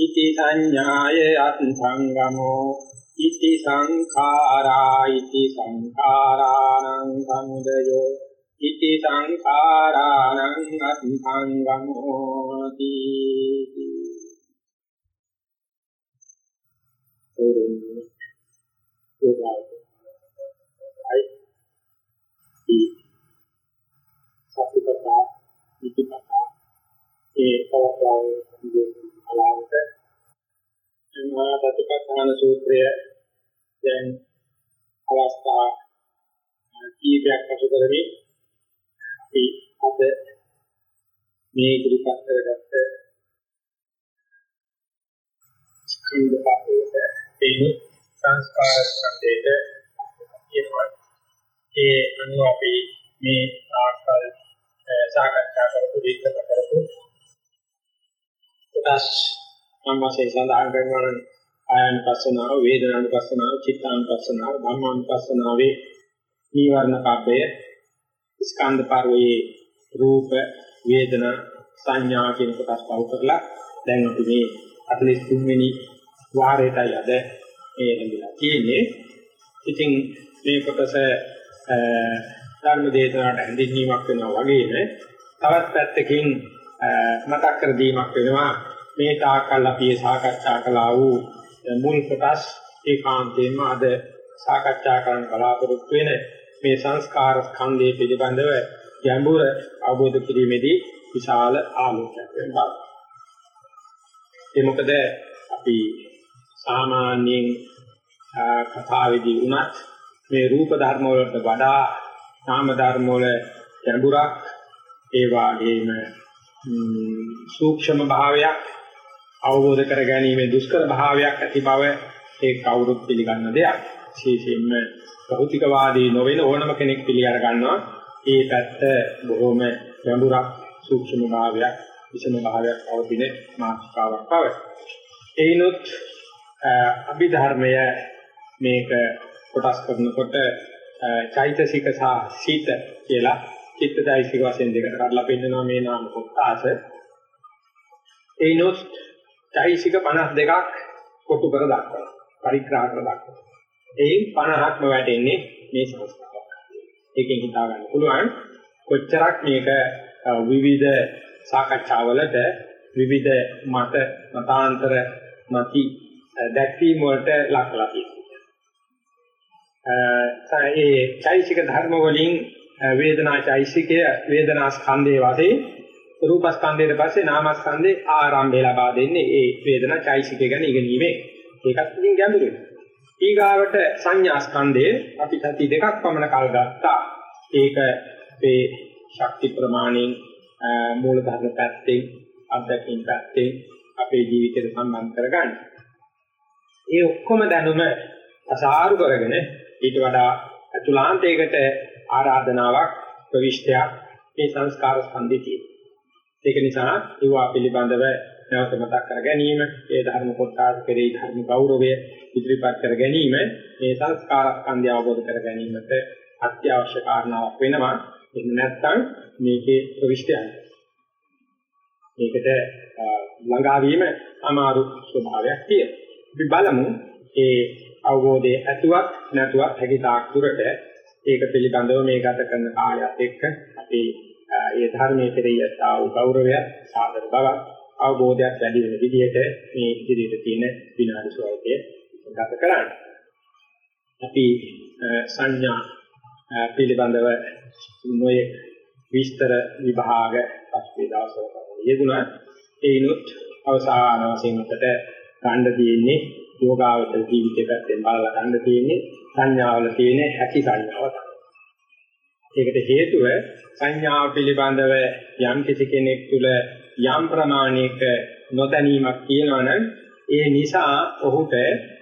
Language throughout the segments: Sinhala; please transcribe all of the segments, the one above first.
ඉති සංඥාය අත්ංගමෝ ඉති සංඛාරා ඉති සංඛාරාණං සමුදයෝ ඉති සංඛාරාණං අත්ංගමෝ තී සතිපතා ඉතිපතා ඒ පවත්වාගෙන අලාවට මහා සතිපට්ඨාන සූත්‍රය දැන් අවස්ථා කීපයක් පසු කරමින් අපි අද මේ ඉදිරිපත් කරගත්ත ස්කන්ධ පාඩේට එන්නේ සංස්කාර ස්කන්ධයට කියනවා. ඒ අනුව අපි මේ ආකල් සාකච්ඡා කරපු විස්තර කරපු කොටස් මම වශයෙන් සඳහන් කරනවා නම් ආයනුපස්සනාව, වේදනානුපස්සනාව, චිත්තානුපස්සනාව, ධම්මානුපස්සනාවේ නීවරණ කබ්බය ස්කන්ධ පරිවේ රූප, වේදනා, සංඥා කියන කොටස් පව කරලා දැන් අපි මේ 43 වෙනි වාරයටයි අද මේ ලැබිලා තියෙන්නේ. ඉතින් මේ කොටස ධර්ම දේශනාවට හැඳින්වීමක් වෙනවා වගේම තවත් පැත්තකින් මතක් කර දීමක් වෙනවා මේ තාකල් අපි සාකච්ඡා කළා වූ මුල් කොටස් ඒකාන්තයෙන්ම අද සාකච්ඡා කරන්න බලාපොරොත්තු වෙන මේ සංස්කාර ස්කන්ධය පිළිබඳව ගැඹුර අවබෝධ කිරීමේදී විශාල ආලෝකයක් වෙනවා. ඒ මොකද අපි සාමාන්‍යයෙන් කතාවේදී උනත් මේ රූප ධර්ම වලට වඩා නාම ධර්ම වල ගැඹුරක් ඒ වගේම සූක්ෂම භාවයක් අවබෝධ කර ගැනීම දුෂ්කර භාවයක් ඇති බව ඒ කවුරුත් පිළිගන්න දෙයක්. විශේෂයෙන්ම භෞතිකවාදී නොවන ඕනම කෙනෙක් පිළි අර ගන්නවා. ඒ පැත්ත බොහොම ගැඹුරක් සූක්ෂම භාවයක් විෂම භාවයක් පවතින මාතෘකාවක් බව. එයිනොත් අභිධර්මය මේක කොටස් කරනකොට චෛතසික සහ සීත කියලා චිත්තචෛතසික වශයෙන් දෙකට කඩලා පෙන්නනවා මේ නාම කොටස. එයිනොත් චෛතසික 52ක් කොටු කර දක්වනවා. පරිග්‍රහ කර දක්වනවා. එයින් 50ක්ම වැටෙන්නේ මේ සංස්කාර. ඒකෙන් හිතා ගන්න පුළුවන් කොච්චරක් මේක විවිධ සාකච්ඡාවලට විවිධ මත මතාන්තර මති දැක්වීම වලට ලක්ලා තියෙනවා. ඒ චෛසික ධර්ම වලින් වේදනා චෛසිකය වේදනා ස්කන්ධයේ වශයෙන් රූප ස්කන්ධයට පස්සේ නාම ස්කන්ධේ ආරම්භය ලබා දෙන්නේ ඒ වේදනා චෛසිකය ගැන ඉගෙනීමේ. ඒකත් ඉතින් ගැඹුරුයි. ඊගාවට සංඥා ස්කන්ධයේ අපි සති දෙකක් පමණ කල් ගත්තා. ඒක අපේ ශක්ති ප්‍රමාණයෙන් මූල ධර්ම පැත්තෙන් අධ්‍යක්ෂින් පැත්තෙන් අපේ ජීවිතයට සම්බන්ධ කරගන්න. ඒ ඔක්කොම දැනුම අසාරු කරගෙන ඊට වඩා අතුලාන්තයකට ආරාධනාවක් ප්‍රවිෂ්ඨයක් මේ සංස්කාර ස්කන්ධේ ඒක නිසා ඒවා පිළිබඳව නැවත මතක් කර ගැනීම, ඒ ධර්ම කොටස කෙරෙහි ධර්ම ගෞරවය ඉදිරිපත් කර ගැනීම මේ සංස්කාර ස්කන්ධය අවබෝධ කර ගැනීමට අත්‍යවශ්‍ය කාරණාවක් වෙනවා. එහෙම නැත්නම් මේකේ ප්‍රවිෂ්ඨයයි. මේකට ළඟා වීම අමාරු ස්වභාවයක් තියෙනවා. අපි බලමු ඒ අවබෝධයේ ඇතුවත් නැතුවත් හැකි තාක් දුරට ඒක පිළිබඳව මේ ගත කරන කාලයත් එක්ක අපි ඒ ධර්මයේ කෙරෙහි ආ වූ ගෞරවය සාදර බව අවබෝධයක් වැඩි වෙන විදිහට මේ ඉදිරියට තියෙන විනාඩි සුවල්පය ගත කරන්න. අපි සංඥා පිළිබඳව නොයේ විස්තර විභාග පස්සේ දවසක යෙදුණා. ඒනොත් අවසාන වශයෙන් උකට ගන්න තියෙන්නේ යෝගාවචර ජීවිතය පැත්තෙන් බලලා ගන්න තියෙන්නේ සංඥාවල තියෙන හැකි සංඥාව තමයි. ඒකට හේතුව සංඥාව පිළිබඳව යම් කිසි කෙනෙක් තුළ යම් ප්‍රමාණයක නොදැනීමක් තියෙනවනම් ඒ නිසා ඔහුට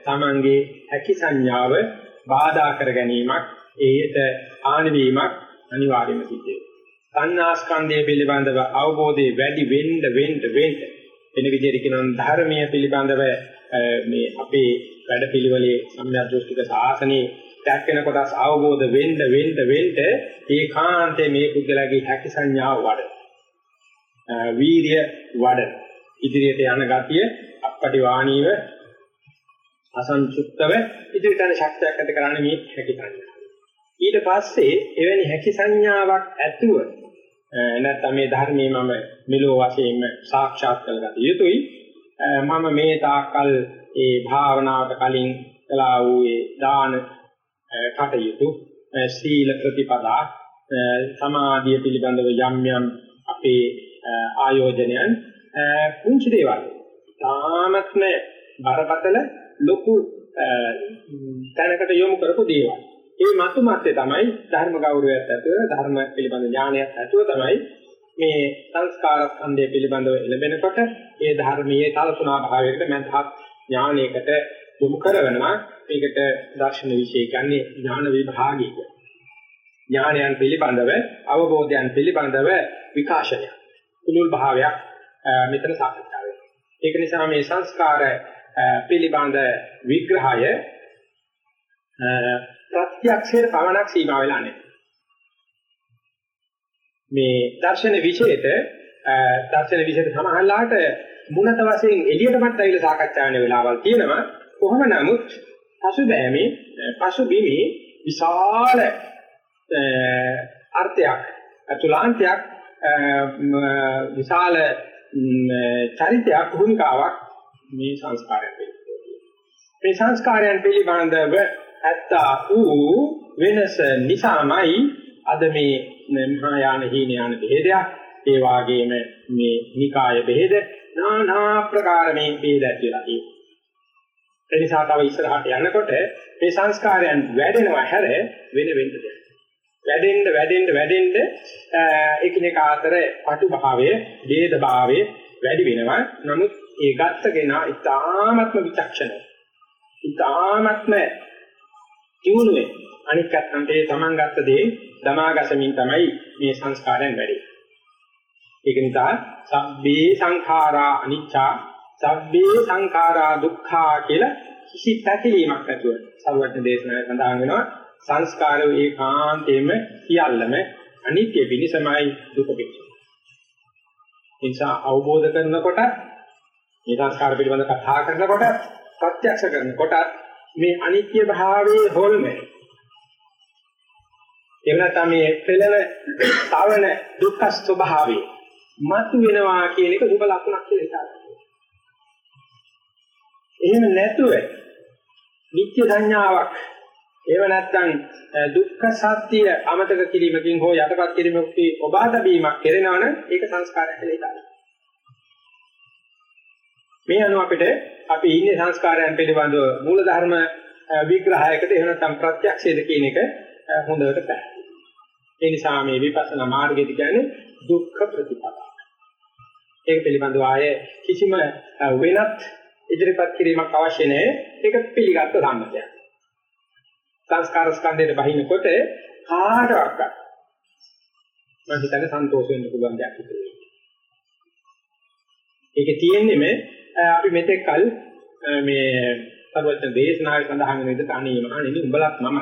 තමන්ගේ හැකි සංඥාව බාධා කර ගැනීමක් ඒට හානි වීමක් අනිවාර්යම සිද්ධ වෙනවා. සංඥාස්කන්ධය පිළිබඳව අවබෝධය වැඩි වෙන්න වෙන්න වෙන්න වෙන විදිහට කියනවා ධර්මීය පිළිබඳව මේ අපේ වැඩපිළිවෙලේ සම්‍යක් සාසනයේ දැක්කෙන කොටස් අවබෝධ වෙන්න වෙන්න වෙන්න ඒකාන්තයේ මේ පුද්ගලයාගේ හැකි සංඥාව වඩන. වීර්ය වඩන. ඉදිරියට යන ගතිය අපපටි වාණීව අසංසුක්තව ඉදිරියට යන ශක්තියක් ඇති කරන්නේ මේ හැකි සංඥාව. ඊට පස්සේ එවැනි හැකි සංඥාවක් ඇතුව නැත්නම් මේ ධර්මයේ මම මෙලෝ වශයෙන්ම සාක්ෂාත් කරගත යුතුයි. මම මේ තාකල් ඒ භාවනාවට කලින් කළා වූ ඒ දාන කටයුතු සීල ප්‍රතිපදා සමාධිය පිළිබඳව යම් යම් අපේ ආයෝජනයන් කුංචි දේවල්. තාමත්ම බරපතල ලොකු තැනකට යොමු කරපු දේවල්. ඒ මතු මතේ තමයි ධර්ම ගෞරවයත් ඇතුව ධර්ම පිළිබඳ ඥානයත් ඇතුව තමයි මේ සංස්කාර ස්කන්ධය පිළිබඳව එළඹෙනකොට ඒ ධර්මයේ තලතුණා භාවයකට මනහත් ඥානයකට යොමු කරනවා. මේකට දර්ශන විශේෂ කියන්නේ ඥාන විභාගය ඥානයන් පිළිබඳව අවබෝධයන් පිළිබඳව විකාශනය. කුලුල් භාවයක් මෙතන සාකච්ඡා වෙනවා. ඒක නිසා මේ සංස්කාර පිළිබඳ විග්‍රහය ප්‍රත්‍යක්ෂයට පවණක් සීමා වෙලා නැහැ. මේ දර්ශන විශේෂයට දර්ශන විශේෂයට සමහරලාට මුණත වශයෙන් එළියටමත් ඇවිල්ලා සාකච්ඡා වෙන වෙලාවල් තියෙනවා. කොහොම නමුත් පසුබෑමේ පසුබිමේ විශාල අර්ථයක් අතුලාන්තයක් විශාල චරිතයක් භූමිකාවක් මේ සංස්කාරයන් මේ සංස්කාරයන් පිළිබඳව ඇත්තා වූ වෙනස නිසාමයි අද මේ මහායාන හීනයාන බෙහෙදයක් ඒ වාගේම මේ නිකාය බෙහෙද নানা ප්‍රකාර මේ බෙහෙද කියලා කියනවා. ඒ නිසා තව ඉස්සරහට යනකොට මේ සංස්කාරයන් වැඩෙනවා හැර වෙන වෙන්න දෙයක්. වැඩෙන්න වැඩෙන්න වැඩෙන්න එකිනෙකා අතර පටු භාවය, ભેද භාවය වැඩි වෙනවා. නමුත් ඒ ගත්ත කෙනා ඉතාමත්ම විචක්ෂණයි. ඉතාමත්ම ජීවුනේ අනික් අත්තන්ට ඒ Taman ගත්ත දේ දමාගසමින් තමයි මේ සංස්කාරයන් වැඩි. ඒක නිසා සබ්බේ සංඛාරා අනිච්චා සබ්බේ සංඛාරා දුක්ඛා කියලා කිසි පැකිලීමක් නැතුව සරුවත්න දේශනාවේ සඳහන් වෙනවා සංස්කාරෝ ඒකාන්තයෙන්ම සියල්ලම අනිත්‍ය පිණිසමයි දුක පිණිස. ඒ නිසා අවබෝධ කරනකොට මේ සංස්කාර පිළිබඳ කතා කරනකොට ප්‍රත්‍යක්ෂ කරනකොට මේ අනිත්‍ය භාවයේ හොල්මේ එහෙම නැත්නම් මේ පෙළෙන තවන දුක්ඛ ස්වභාවය මතු වෙනවා කියන එක සුබ ලක්ෂණක් කියලා හිතන්න. එහෙම නැතුව නිත්‍ය සංඥාවක් එහෙම නැත්නම් දුක්ඛ සත්‍ය අමතක කිරීමකින් හෝ යටපත් කිරීමකින් ඔබා තැබීමක් කරනවනම් ඒක සංස්කාරයක් කියලා හිතන්න. මේ අනුව අපිට අපි ඉන්නේ සංස්කාරයන් පිළිබඳව මූල ධර්ම විග්‍රහයකට එහෙම නැත්නම් ප්‍රත්‍යක්ෂයද කියන එක හොඳට පැහැදිලි. ඒ නිසා මේ විපස්සනා මාර්ගයේදී කියන්නේ දුක්ඛ ප්‍රතිපදා. ඒක පිළිබඳව ආයේ කිසිම වෙනත් ඉදිරිපත් කිරීමක් අවශ්‍ය නැහැ. ඒක පිළිගත් සම්මතයක්. සංස්කාර ස්කන්ධයේ බහිනකොට කාටවත් මම හිතන්නේ සන්තෝෂ වෙන්න පුළුවන් දෙයක් විතරයි. ඒකේ තියෙන්නේ අපි මෙතෙක් කල මේ සර්වඥ දේශනාවේ සඳහන් වෙන විදිහට අනේ මහණෙනි උඹලත් මම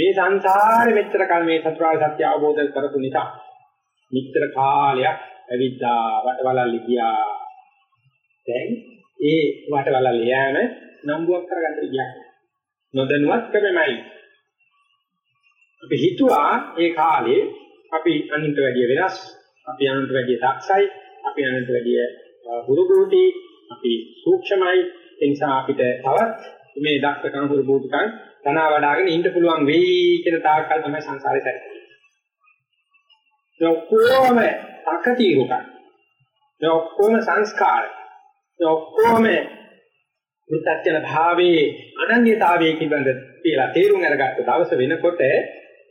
මේ සංසාරේ මෙච්චර කල් මේ චතුරාර්ය සත්‍ය අවබෝධ කරපු නිසා මෙච්චර කාලයක් ඇවිද්දා වටවලල්ලි ගියා. දැන් ඒ වටවලල්ලි යෑම නම්බුවක් කරගන්න විදියක් නොදැනුවත්කමයි අපි හිතුවා ඒ කාලේ අපි අනිත් වැඩිය වෙනස් අපි අනිත් වැඩිය දක්ෂයි අපි අනිත් වැඩිය හුරුගෝටි අපි සූක්ෂමයි. ඒ නිසා අපිට තවත් මේ දක්ෂකම් හුරුබෝධකම් තනවා වඩාගෙන ඉන්න පුළුවන් වෙයි කියන තාක්කල් තමයි සංසාරේ සැරෙන්නේ. ඒ ඔක්කොම අකතිරුකම්. ඒ ඔක්කොම සංස්කාර. ඒ ඔක්කොම මුත්තච්චන භාවයේ අනන්‍යතාවයේ පිළිබඳ කියලා තේරුම් අරගත්ත දවස වෙනකොට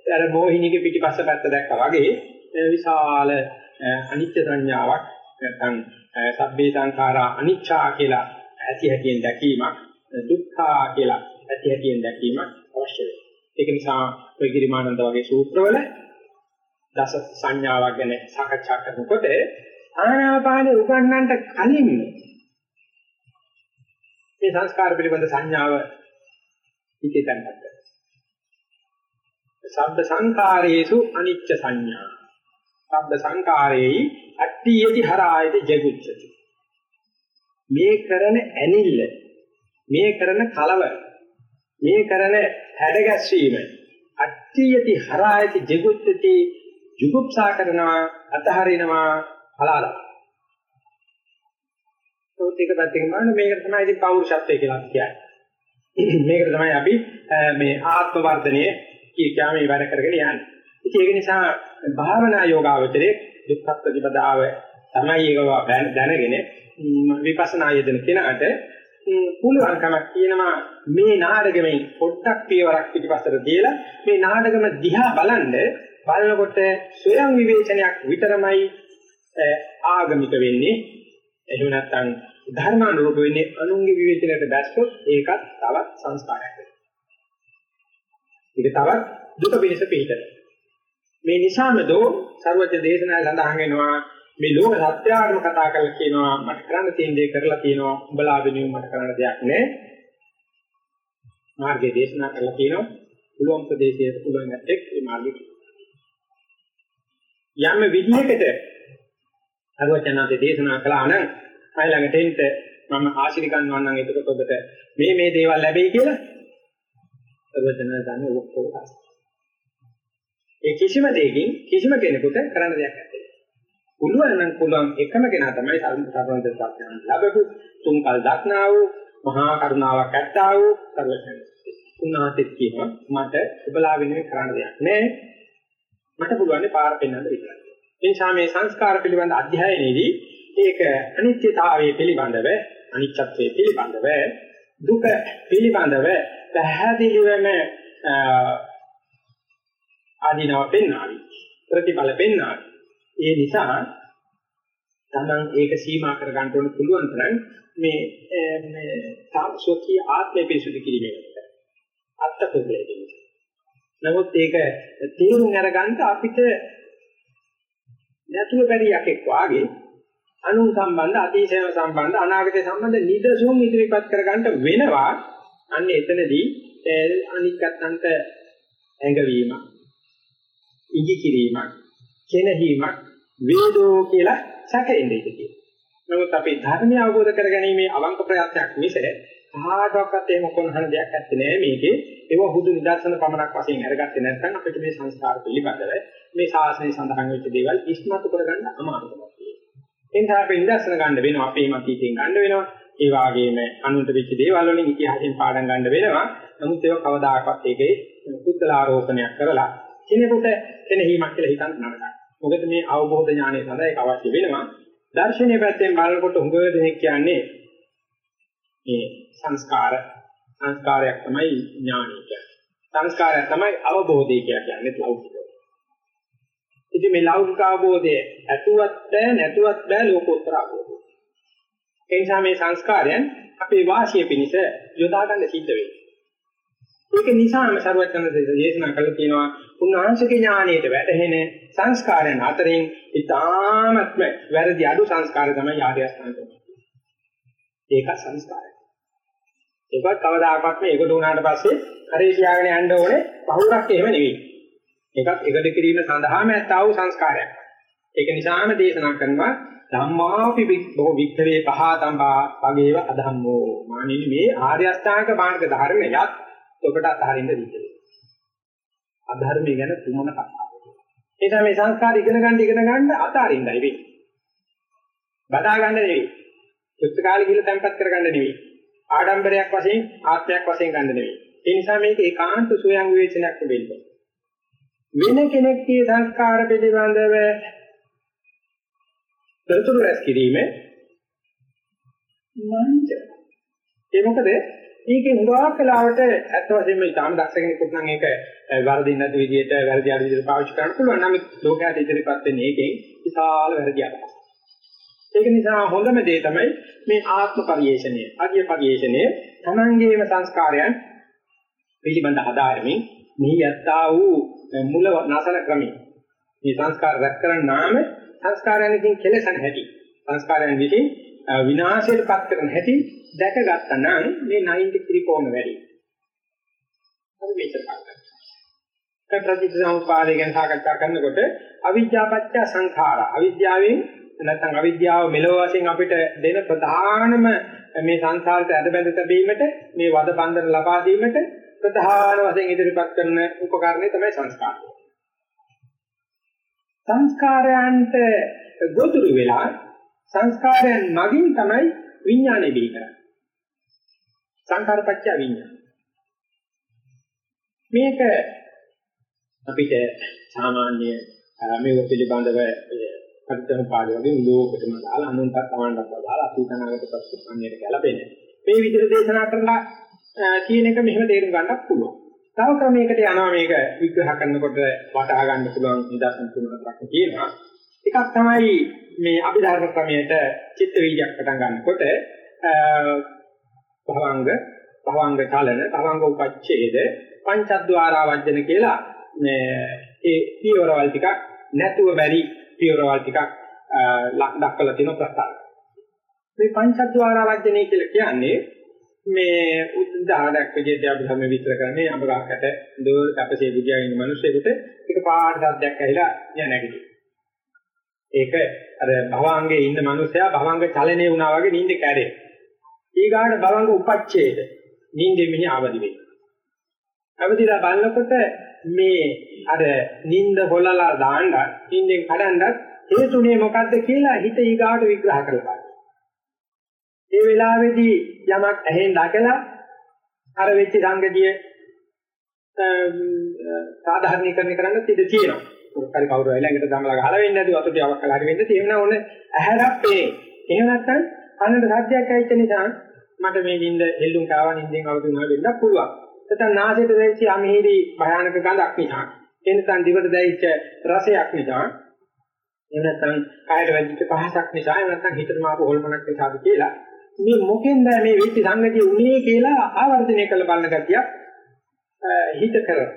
අර මොහිනීගේ පිටිපස්ස පැත්ත දැක්කා වගේ විශාල අනිත්‍ය සංඥාවක් නැත්නම් සබ්බේ සංඛාරා අනිච්චා කියලා ඇති හැටියෙන් දැකීමක් දුක්ඛා කියලා ඇති හැටියෙන් දැකීමක් අවශ්‍ය වෙනවා. ඒක නිසා ඔය ගිරිමානන්ද වගේ සූත්‍රවල දස සංඥාවක් ගැන සාකච්ඡා කරනකොට ආනාපානෙ උගන්වන්නට කලින් මේ සංස්කාර පිළිබඳ සංඥාව හිතේ තැන්පත් කරනවා. සබ්බ සංඛාරේසු අනිච්ච සංඥා. සබ්බ සංඛාරේයි අට්ඨියති හරායති ජගුච්ඡති. මේ කරන ඇනිල්ල මේ කරන කලව මේ කරන හැඩගැස්වීම අට්ඨියති හරායති ජිගුත්ති ජුගුප්සා කරනවා අතහරිනවා හලාලා ඒක පැත්තකින් බලන්න මේකට තමයි ඉතින් පෞරුෂත්වය කියලා කියන්නේ. මේකට තමයි අපි මේ ආත්ම වර්ධනය කියා මේ වැඩ කරගෙන යන්නේ. ඉතින් ඒක නිසා භාවනා යෝගාවචරයේ දුක්ඛ ප්‍රතිපදාව තමයි ඒක දැනගෙන විපස්සනා යෙදෙන කෙනාට පුළුවන්කමක් තියෙනවා මේ නාටකෙමෙන් පොඩ්ඩක් පියවරක් පිටිපස්සට තියලා මේ නාටකම දිහා බලන්න බලනකොට ස්වයං විවේචනයක් විතරමයි ආගමික වෙන්නේ එහෙම නැත්නම් ධර්මානුරූප වෙන්නේ අනුන්ගේ විවේචනයට බැස්සොත් ඒකත් තවත් සංස්කාරයක් වෙනවා. ඒක තවත් දුක පිණිස පිටත. මේ නිසාම දෝ ਸਰවඥ දේශනා සඳහන් වෙනවා මේ ලෝක සත්‍යාරම කතා කරලා කියනවා මට කරන්න තියෙන දේ කරලා තියෙනවා උඹලා වෙනුවෙන් මට කරන්න දෙයක් නැහැ. මාර්ගයේ දේශනා කරලා කියනවා පුළුවන් ප්‍රදේශයට පුළුවන් එක් මේ මාර්ගය. යම් විදිහකට අරවචනාතේ දේශනා කළා නම් මයි ළඟට එන්න මම ආශිර්වාද ගන්නවා නම් එතකොට ඔබට මේ මේ දේවල් ලැබෙයි කියලා අරවචනා ගන්න ඔක්කොම ඒ කිසිම දෙයකින් කිසිම කෙනෙකුට කරන්න දෙයක් නැහැ. පුළුවන් නම් පුළුවන් එකම කෙනා තමයි සරුවන් දර්ශනය ලැබපු තුන්කල් දක්නා වූ මහා කරුණාවක් ඇත්තා වූ සර්වඥ. උන්වහන්සේ කියනවා මට ඔබලා වෙනුවෙන් කරන්න දෙයක් නැහැ. මට පුළුවන් පාර පෙන්වන්න විතරයි. එනිසා මේ සංස්කාර පිළිබඳ අධ්‍යයනයේදී ඒක අනිත්‍යතාවයේ පිළිබඳව අනිත්‍යත්වයේ පිළිබඳව දුක පිළිබඳව පැහැදිලිවම ආදීනව පෙන්නාවි ප්‍රතිඵල පෙන්නාවි ඒ නිසා තමන් ඒක සීමා කර ගන්න ඕන පුළුවන් තරම් මේ මේ සාක්ෂෝකී ආත්මය පිරිසුදු කිරීමකට අත්ත කුබලයේ නමුත් ඒක තේරුම් අරගන්න අපිට නැතුව බැරි යකෙක් වාගේ අනුන් සම්බන්ධ අතීතය සම්බන්ධ අනාගතය සම්බන්ධ නිදසුන් ඉදිරිපත් කරගන්න වෙනවා. අන්න එතනදී අනික්කත්තන්ට ඇඟවීම ඉඟි කිරීමක් කෙනහීමක් වේදෝ කියලා සැකෙන්නේ ඉතිතියි. නමුත් අපි ධර්මය අවබෝධ කරගැනීමේ අවංක ප්‍රයත්නයක් මිස කාටවත් එහෙම කොනහන දෙයක් නැත්තේ නෑ මේකේ ඒව හුදු නිදර්ශන පමණක් වශයෙන් අරගත්තේ නැත්නම් අපිට මේ සංස්කාර පිළිබඳව මේ ශාසනය සඳහන් වෙච්ච දේවල් ඉස්මතු කරගන්න අමාරුකමක් තියෙනවා. ඒ නිසා අපි නිදර්ශන ගන්න වෙනවා අපේ මතීතෙන් ගන්න වෙනවා. ඒ වගේම අනුන්ට වෙච්ච දේවල් වලින් ඉතිහාසයෙන් පාඩම් ගන්න වෙනවා. නමුත් ඒක කවදාකවත් ඒකේ කුද්දලාරෝපණයක් කරලා කෙනෙකුට එනහිමක් කියලා හිතන්න නරකයි. මොකද මේ අවබෝධ ඥානය සඳහා ඒක අවශ්‍ය වෙනවා. දර්ශනීය පැත්තෙන් බලනකොට හුඟ දෙනෙක් කියන්නේ මේ සංස්කාර සංස්කාරයක් තමයි ඥානය කියන්නේ. සංස්කාරය තමයි අවබෝධය කියන්නේ ලෞකික. ඉතින් මේ ලෞකික අවබෝධය ඇතුවත් බෑ නැතුවත් බෑ ලෝකෝත්තර අවබෝධය. ඒ නිසා මේ සංස්කාරයන් අපේ වාසිය පිණිස යොදා ගන්න සිද්ධ වෙනවා. ඒක නිසාම සර්වඥ දේශනා කළා තියෙනවා උන්වහන්සේගේ ඥාණයට වැටහෙන සංස්කාරයන් අතරින් ඊටාත්ම වැරදි අඩු සංස්කාරය තමයි ආර්ය අෂ්ටාංග ඒක සංස්කාරය. ඒකත් කවදාකවත් මේ ඒකට උනාට පස්සේ හරි කියාගෙන යන්න ඕනේ බහුරක් එහෙම නෙවෙයි. ඒකත් එකට කිරීම සඳහාම ඇත්තා වූ සංස්කාරයක්. ඒක නිසාම දේශනා කරනවා ධම්මාපි බොහෝ වික්‍රේ පහතම්බා වගේව අධම්මෝ. මානිනි මේ ආර්ය අෂ්ටාංග මාර්ග ධර්මයක් ඔබට අතහරින්න දීලා. අධර්මය ගැන තුමන කතාවද? ඒ නිසා මේ සංස්කාර ඉගෙන ගන්න ඉගෙන ගන්න අතාරින්නයි වෙන්නේ. බදා ගන්න නෙවෙයි. පුස්තකාලේ ගිහලා තැම්පත් කරගන්න නෙවෙයි. ආඩම්බරයක් වශයෙන් ආත්මයක් වශයෙන් ගන්න නෙවෙයි. ඒ නිසා මේක ඒකාන්ත සෝයං විවේචනයක් වෙන්නේ. වෙන කෙනෙක්ගේ සංස්කාර පිළිබඳව තොරතුරු රැස් කිරීම මන්ද. ඒ මොකද මේකේ හුඟක් වෙලාවට ඇත්ත වශයෙන්ම ඉතාම දක්ෂ කෙනෙකුට නම් ඒක වැරදින් නැති විදිහට වැරදි අඩු විදිහට පාවිච්චි කරන්න පුළුවන්. නම් ලෝකයට ඉදිරියපත් වෙන්නේ ඒකෙන් විශාල වැරදි අදහස්. ඒක නිසා හොඳම දේ තමයි මේ ආත්ම පරිේශණය. අධ්‍ය පරිේශණය තමන්ගේම සංස්කාරයන් පිළිබඳ හදාරමින් මෙහි යත්තා වූ මුල නැසන ක්‍රමී මේ සංස්කාර රැක් කරන නාම සංස්කාරයන්කින් කෙලසන හැටි සංස්කාරයන් විසින් විනාශයට පත් කරන හැටි දැකගත්තා නම් මේ 90 ත්‍රිකෝණ වැඩි. හරි මේක ප්‍රතිසම්පාදය ගැන සාකච්ඡා කරනකොට අවිද්‍යාපච්ච සංඛාර අවිද්‍යාවෙන් නැත්නම් අවිද්‍යාව මෙලොව වශයෙන් අපිට දෙන ප්‍රධානම මේ සංසාරයට ඇදබැඳ තැබීමට මේ වද බන්ධන ලබා දීමට ප්‍රධාන වශයෙන් ඉදිරිපත් කරන උපකරණය තමයි සංස්කාරය. සංස්කාරයන්ට ගොදුරු වෙලා සංස්කාරයන් මගින් තමයි විඥානය බිහි කරන්නේ. සංකාරපච්චය විඥාන. මේක අපිට සාමාන්‍ය මේක පිළිබඳව පරිත්‍යාග පාඩු වගේ ලෝකෙටම දාලා අනුන්ටත් තමන්ටත් දාලා අතීතනාගත ප්‍රශ්නයට ගැලපෙන්නේ. මේ විදිහට දේශනා කරලා කියන එක මෙහෙම තේරුම් ගන්නත් පුළුවන්. තව ක්‍රමයකට යනවා මේක විග්‍රහ කරනකොට වටහා ගන්න පුළුවන් නිදර්ශන තුනක් තියෙනවා. එකක් තමයි මේ අභිධර්ම ක්‍රමයට චිත්ත වීජයක් පටන් ගන්නකොට භවංග භවංග කලන භවංග උපච්ඡේද පංචද්වාරා වජ්ජන කියලා මේ ඒ පියවරවල් ටිකක් නැතුව බැරි පියවරවල් ටිකක් දක්වලා තියෙන ප්‍රස්තාව. මේ පංචද්වාරා වජ්ජනේ කියලා කියන්නේ මේ උදාහරණයක් විදිහට අපි හැම විස්තර කරන්නේ අඹ ගහකට දෝර කැපසේ බුදියා ඉන්න මිනිස්සෙකුට එක පාට සද්දයක් ඇහිලා යන නැගිටිනවා. ඒක අර භවංගේ ඉන්න මිනිස්සයා භවංග චලනය වුණා වගේ නිින්ද කැඩේ. ඊගාට භවංග උපච්ඡේද නිින්දෙ මිනිහ අවදි වෙනවා. අවදිලා බලනකොට මේ අර නිින්ද හොලලා දාන්න නිින්දෙන් කඩන්නත් හේතුනේ මොකද්ද කියලා හිත ඊගාට විග්‍රහ කරලා බලන්න. ඒ වෙලාවේදී යමක් ඇහෙන් දැකලා අර වෙච්ච සංගතිය සාධාරණීකරණය කරන්න ඉඩ තියෙනවා. හරි කවුරු හරි ළඟට දමලා ගහලා වෙන්නේ නැති වතුර ටිකක් කළා හරි වෙන්නේ නැති එහෙම ඕනේ ඇහැරක් පේ. එහෙම නැත්නම් කනට සද්දයක් ඇහිච්ච නිසා මට මේ නිින්ද හෙල්ලුම් කාවා නිින්දෙන් අවදි වුණා වෙන්න පුළුවන්. නැත්නම් නාසයට දැනෙච්ච අමිහිරි භයානක ගඳක් නිසා. ඒ නැත්නම් දිවට දැනෙච්ච රසයක් නිසා. එහෙම නැත්නම් කායට වැදිච්ච පහසක් නිසා. එහෙම නැත්නම් හිතට මාපු හොල්මනක් නිසාද කියලා. මේ මොකෙන්ද මේ වෙච්ච සංගතිය උනේ කියලා ආවර්ජනය කළ බලන ගතියක් හිත කරනවා.